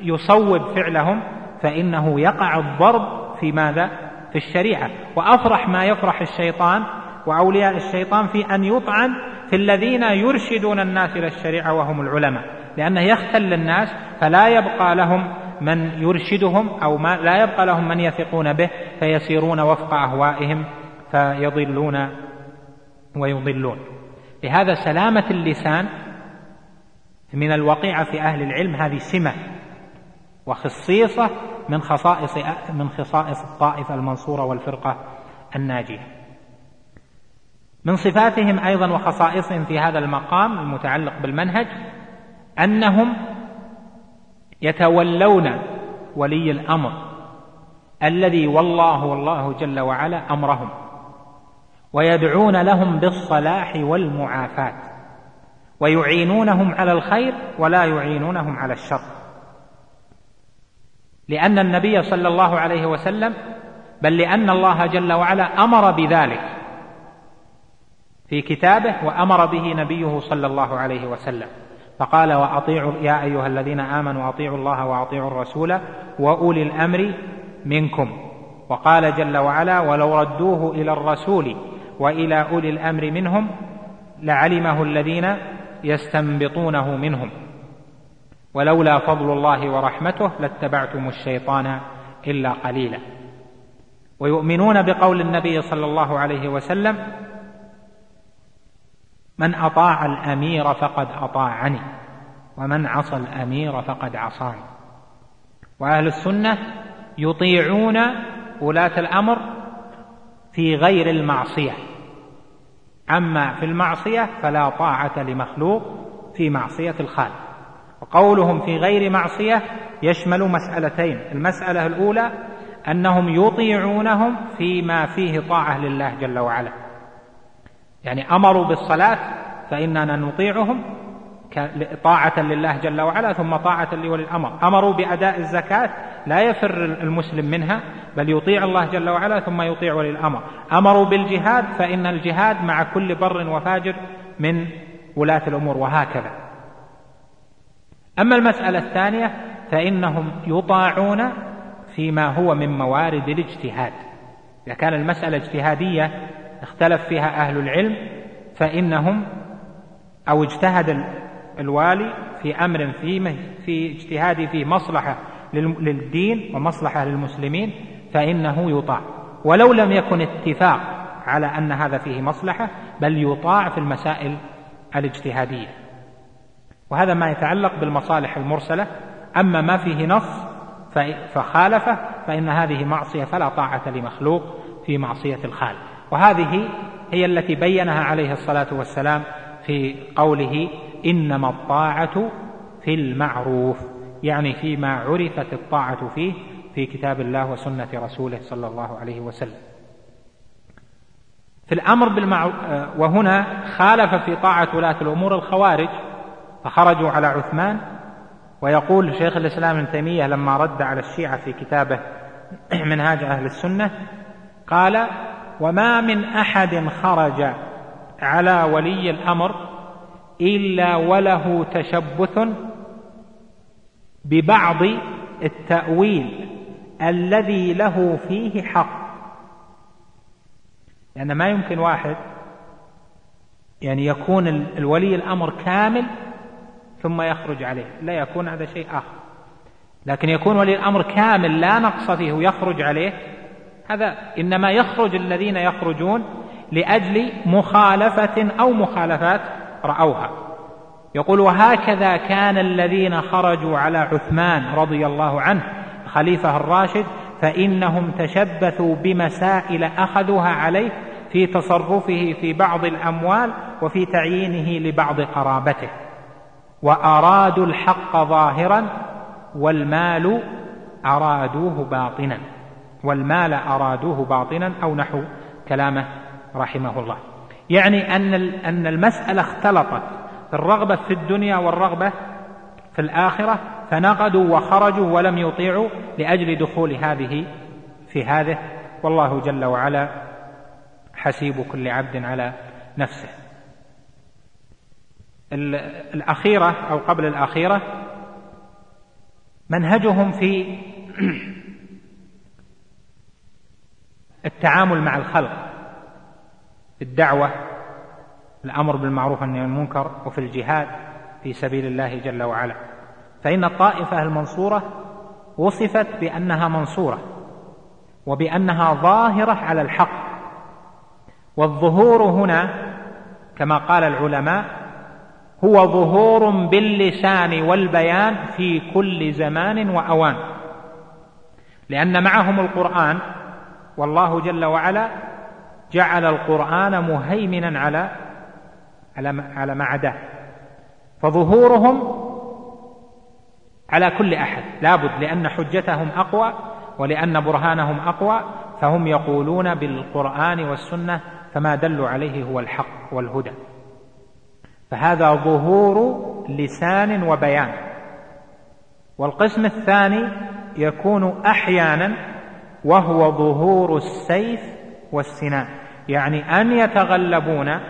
يصوب فعلهم فإنه يقع الضرب في ماذا؟ في الشريعة وأفرح ما يفرح الشيطان وأولياء الشيطان في أن يطعن في الذين يرشدون الناس إلى الشريعة وهم العلماء لأنه يختل الناس فلا يبقى لهم من يرشدهم أو ما لا يبقى لهم من يثقون به فيسيرون وفق أهوائهم فيضلون ويضلون. لهذا سلامة اللسان من الوقيعة في أهل العلم هذه سمة وخصيصة من خصائص من خصائص الطائفة المنصورة والفرقة الناجية. من صفاتهم أيضا وخصائصهم في هذا المقام المتعلق بالمنهج أنهم يتولون ولي الأمر الذي والله والله جل وعلا أمرهم ويدعون لهم بالصلاح والمعافاة ويعينونهم على الخير ولا يعينونهم على الشر لأن النبي صلى الله عليه وسلم بل لأن الله جل وعلا أمر بذلك في كتابه وأمر به نبيه صلى الله عليه وسلم فقال وأطيعوا يا أيها الذين آمنوا أطيعوا الله وأطيعوا الرسول وأولي الأمر منكم. وقال جل وعلا ولو ردوه إلى الرسول وإلى أولي الأمر منهم لعلمه الذين يستنبطونه منهم. ولولا فضل الله ورحمته لاتبعتم الشيطان إلا قليلا. ويؤمنون بقول النبي صلى الله عليه وسلم من أطاع الأمير فقد أطاعني ومن عصى الأمير فقد عصاني. وأهل السنة يطيعون ولاة الأمر في غير المعصية أما في المعصية فلا طاعة لمخلوق في معصية الخالق. وقولهم في غير معصية يشمل مسألتين المسألة الأولى أنهم يطيعونهم فيما فيه طاعة لله جل وعلا. يعني أمروا بالصلاة فإننا نطيعهم طاعة لله جل وعلا ثم طاعة لولي الأمر. أمروا بأداء الزكاة لا يفر المسلم منها بل يطيع الله جل وعلا ثم يطيع ولي الأمر. أمروا بالجهاد فإن الجهاد مع كل بر وفاجر من ولاة الأمور وهكذا. أما المسألة الثانية فإنهم يطاعون فيما هو من موارد الاجتهاد. إذا كان المسألة اجتهادية اختلف فيها أهل العلم فإنهم أو اجتهد الوالي في أمر في في اجتهاده فيه مصلحة للدين ومصلحة للمسلمين فإنه يطاع. ولو لم يكن اتفاق على أن هذا فيه مصلحة بل يطاع في المسائل الاجتهادية. وهذا ما يتعلق بالمصالح المرسلة. أما ما فيه نص فخالفه فإن هذه معصية فلا طاعة لمخلوق في معصية الخالق. وهذه هي التي بينها عليه الصلاة والسلام في قوله إنما الطاعة في المعروف يعني فيما عرفت الطاعة فيه في كتاب الله وسنة رسوله صلى الله عليه وسلم. في الأمر بالمعروف وهنا خالف في طاعة ولاة الأمور الخوارج فخرجوا على عثمان ويقول شيخ الإسلام ابن تيمية لما رد على الشيعة في كتابه منهاج أهل السنة قال وما من أحد خرج على ولي الأمر إلا وله تشبث ببعض التأويل الذي له فيه حق. لأن ما يمكن واحد يعني يكون الولي الأمر كامل ثم يخرج عليه. لا يكون هذا شيء آخر. لكن يكون ولي الأمر كامل لا نقص فيه ويخرج عليه هذا إنما يخرج الذين يخرجون لأجل مخالفة أو مخالفات رأوها. يقول وهكذا كان الذين خرجوا على عثمان رضي الله عنه خليفة الراشد فإنهم تشبثوا بمسائل أخذوها عليه في تصرفه في بعض الأموال وفي تعيينه لبعض قرابته. وأرادوا الحق ظاهرا والمال أرادوه باطنا. والمال أرادوه باطنا أو نحو كلامه رحمه الله. يعني أن أن المسألة اختلطت الرغبة في الدنيا والرغبة في الآخرة فنقدوا وخرجوا ولم يطيعوا لأجل دخول هذه في هذه. والله جل وعلا حسيب كل عبد على نفسه. الأخيرة أو قبل الأخيرة منهجهم في التعامل مع الخلق في الدعوة الأمر بالمعروف والنهي عن المنكر وفي الجهاد في سبيل الله جل وعلا. فإن الطائفة المنصورة وصفت بأنها منصورة وبأنها ظاهرة على الحق. والظهور هنا كما قال العلماء هو ظهور باللسان والبيان في كل زمان وأوان لأن معهم القرآن والله جل وعلا جعل القرآن مهيمنا على على ما عداه فظهورهم على كل أحد. لابد لأن حجتهم أقوى ولأن برهانهم أقوى فهم يقولون بالقرآن والسنة فما دلوا عليه هو الحق والهدى. فهذا ظهور لسان وبيان. والقسم الثاني يكون أحيانا وهو ظهور السيف والسنان. يعني أن يتغلبون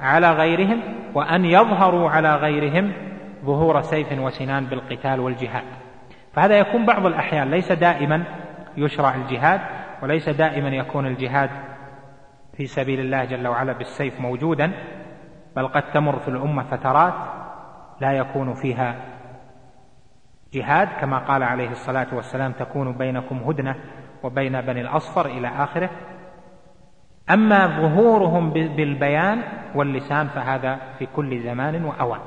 على غيرهم وأن يظهروا على غيرهم ظهور سيف وسنان بالقتال والجهاد. فهذا يكون بعض الأحيان ليس دائما يشرع الجهاد وليس دائما يكون الجهاد في سبيل الله جل وعلا بالسيف موجودا بل قد تمر في الأمة فترات لا يكون فيها جهاد كما قال عليه الصلاة والسلام تكون بينكم هدنة وبين بني الأصفر إلى آخره. أما ظهورهم بالبيان واللسان فهذا في كل زمان وأوان.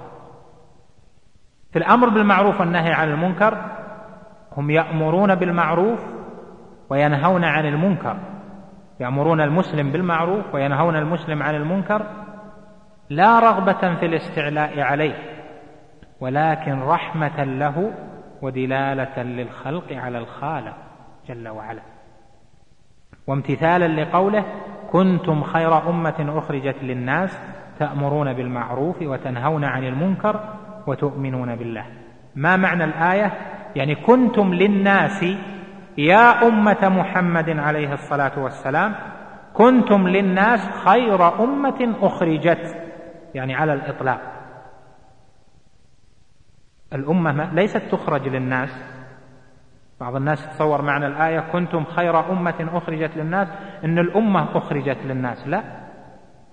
في الأمر بالمعروف والنهي عن المنكر هم يأمرون بالمعروف وينهون عن المنكر. يأمرون المسلم بالمعروف وينهون المسلم عن المنكر. لا رغبة في الاستعلاء عليه ولكن رحمة له ودلالة للخلق على الخالق. جل وعلا. وامتثالا لقوله كنتم خير أمة أخرجت للناس تأمرون بالمعروف وتنهون عن المنكر وتؤمنون بالله. ما معنى الآية؟ يعني كنتم للناس يا أمة محمد عليه الصلاة والسلام كنتم للناس خير أمة أخرجت يعني على الإطلاق. الأمة ليست تخرج للناس بعض الناس يتصور معنى الآية كنتم خير أمة أخرجت للناس. إن الأمة أخرجت للناس. لا.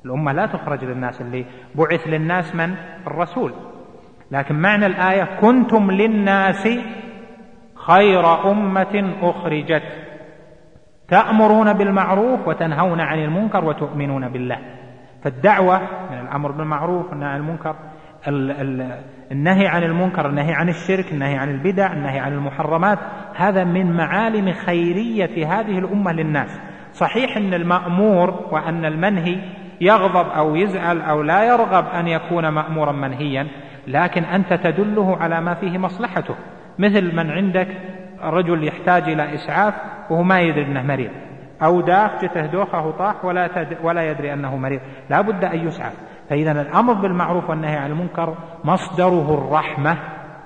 الأمة لا تخرج للناس. اللي بعث للناس من؟ الرسول. لكن معنى الآية كنتم للناس خير أمة أخرجت. تأمرون بالمعروف وتنهون عن المنكر وتؤمنون بالله. فالدعوة من الأمر بالمعروف والنهي عن المنكر النهي عن المنكر النهي عن الشرك النهي عن البدع النهي عن المحرمات هذا من معالم خيرية هذه الأمة للناس. صحيح أن المأمور وأن المنهي يغضب أو يزعل أو لا يرغب أن يكون مأمورا منهيا لكن أنت تدله على ما فيه مصلحته. مثل من عندك رجل يحتاج إلى إسعاف وهو ما يدري أنه مريض أو داخ جته دوخه طاح ولا, تد ولا يدري أنه مريض. لا بد أن يسعف. فإذا الأمر بالمعروف والنهي عن المنكر مصدره الرحمة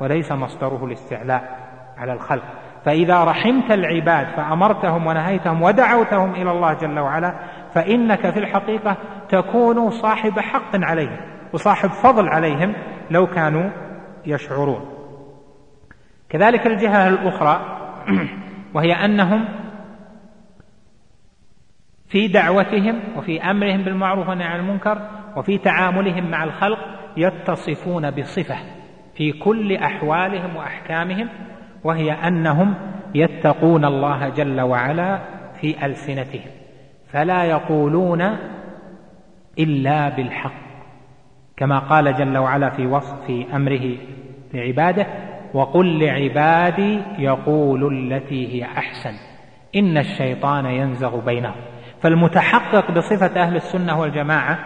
وليس مصدره الاستعلاء على الخلق. فإذا رحمت العباد فأمرتهم ونهيتهم ودعوتهم إلى الله جل وعلا فإنك في الحقيقة تكون صاحب حق عليهم وصاحب فضل عليهم لو كانوا يشعرون. كذلك الجهة الأخرى وهي أنهم في دعوتهم وفي أمرهم بالمعروف والنهي عن المنكر وفي تعاملهم مع الخلق يتصفون بصفة في كل أحوالهم وأحكامهم وهي أنهم يتقون الله جل وعلا في ألسنتهم فلا يقولون إلا بالحق كما قال جل وعلا في وصف في أمره لعباده وقل لعبادي يقولوا التي هي أحسن إن الشيطان ينزغ بينهم. فالمتحقق بصفة أهل السنة والجماعة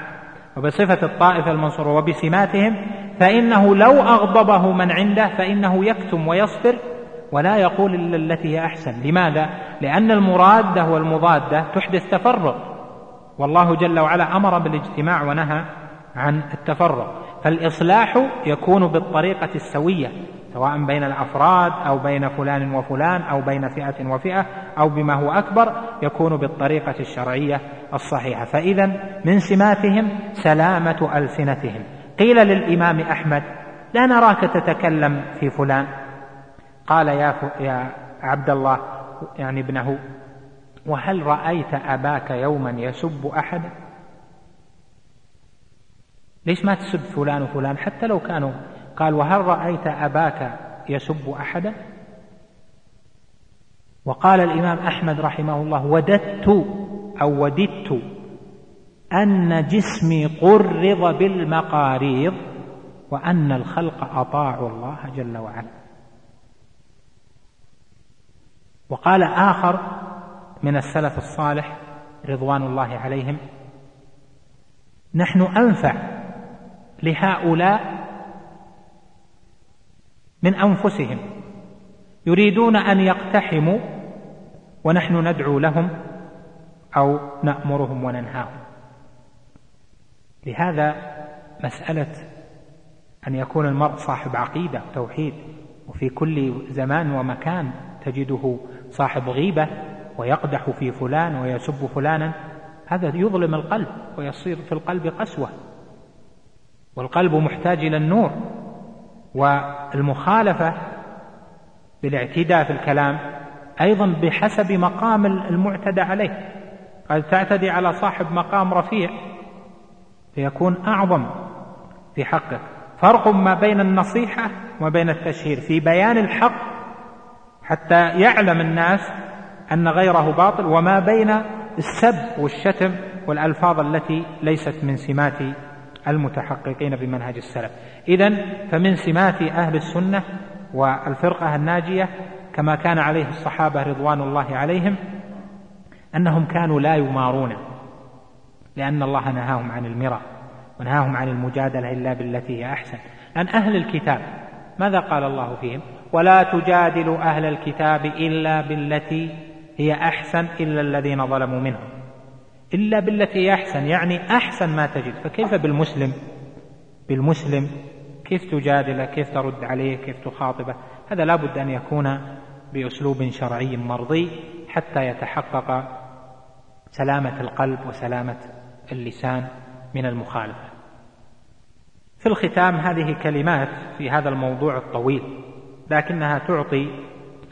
وبصفة الطائفة المنصورة وبسماتهم فإنه لو أغضبه من عنده فإنه يكتم ويصبر ولا يقول إلا التي هي أحسن. لماذا؟ لأن المرادة والمضادة تحدث تفرق. والله جل وعلا أمر بالاجتماع ونهى عن التفرق. فالإصلاح يكون بالطريقة السوية. سواء بين الأفراد أو بين فلان وفلان أو بين فئة وفئة أو بما هو أكبر يكون بالطريقة الشرعية الصحيحة. فإذا من سماتهم سلامة ألسنتهم. قيل للإمام أحمد لا نراك تتكلم في فلان. قال يا يا عبد الله يعني ابنه وهل رأيت أباك يوما يسب احدا ليش ما تسب فلان وفلان؟ حتى لو كانوا قال وهل رأيت أباك يسب أحدا؟ وقال الإمام أحمد رحمه الله وددت أو وددت أن جسمي قرض بالمقاريض وأن الخلق أطاعوا الله جل وعلا. وقال آخر من السلف الصالح رضوان الله عليهم نحن أنفع لهؤلاء من أنفسهم. يريدون أن يقتحموا ونحن ندعو لهم أو نأمرهم وننهاهم. لهذا مسألة أن يكون المرء صاحب عقيدة وتوحيد وفي كل زمان ومكان تجده صاحب غيبة ويقدح في فلان ويسب فلانا. هذا يظلم القلب ويصير في القلب قسوة. والقلب محتاج إلى النور. والمخالفة بالاعتداء في الكلام أيضا بحسب مقام المعتدى عليه. قد تعتدي على صاحب مقام رفيع فيكون أعظم في حقه. فرق ما بين النصيحة وما بين التشهير. في بيان الحق حتى يعلم الناس أن غيره باطل وما بين السب والشتم والألفاظ التي ليست من سمات المتحققين بمنهج السلف. إذا فمن سمات أهل السنة والفرقة الناجية كما كان عليه الصحابة رضوان الله عليهم أنهم كانوا لا يمارون لأن الله نهاهم عن المرى ونهاهم عن المجادلة إلا بالتي هي أحسن. لأن أهل الكتاب ماذا قال الله فيهم؟ ولا تجادلوا أهل الكتاب إلا بالتي هي أحسن إلا الذين ظلموا منهم. إلا بالتي أحسن يعني أحسن ما تجد. فكيف بالمسلم؟ بالمسلم. كيف تجادله؟ كيف ترد عليه؟ كيف تخاطبه؟ هذا لا بد أن يكون بأسلوب شرعي مرضي حتى يتحقق سلامة القلب وسلامة اللسان من المخالفة. في الختام هذه كلمات في هذا الموضوع الطويل لكنها تعطي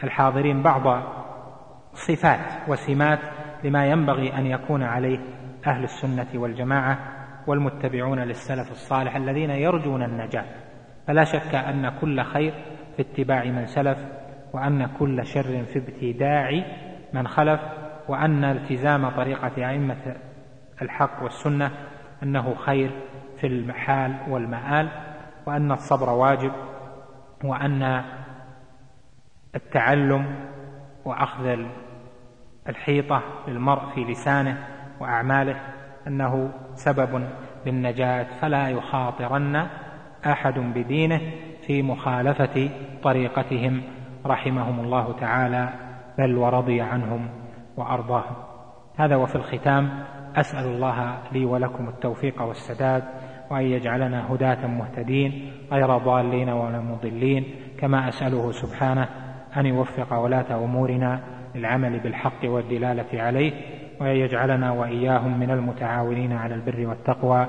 الحاضرين بعض صفات وسمات لما ينبغي أن يكون عليه أهل السنة والجماعة والمتبعون للسلف الصالح الذين يرجون النجاة. فلا شك أن كل خير في اتباع من سلف وأن كل شر في ابتداع من خلف وأن التزام طريقة أئمة الحق والسنة أنه خير في المحال والمآل وأن الصبر واجب وأن التعلم وأخذ الحيطة للمرء في لسانه وأعماله أنه سبب للنجاة فلا يخاطرن أحد بدينه في مخالفة طريقتهم. رحمهم الله تعالى بل ورضي عنهم وأرضاهم. هذا وفي الختام. أسأل الله لي ولكم التوفيق والسداد وأن يجعلنا هداة مهتدين غير ضالين ولا مضلين. كما أسأله سبحانه أن يوفق ولاة أمورنا للعمل بالحق والدلالة عليه وأن يجعلنا وإياهم من المتعاونين على البر والتقوى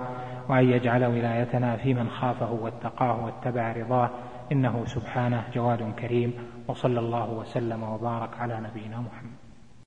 وأن يجعل ولايتنا في من خافه واتقاه واتبع رضاه. إنه سبحانه جواد كريم وصلى الله وسلم وبارك على نبينا محمد.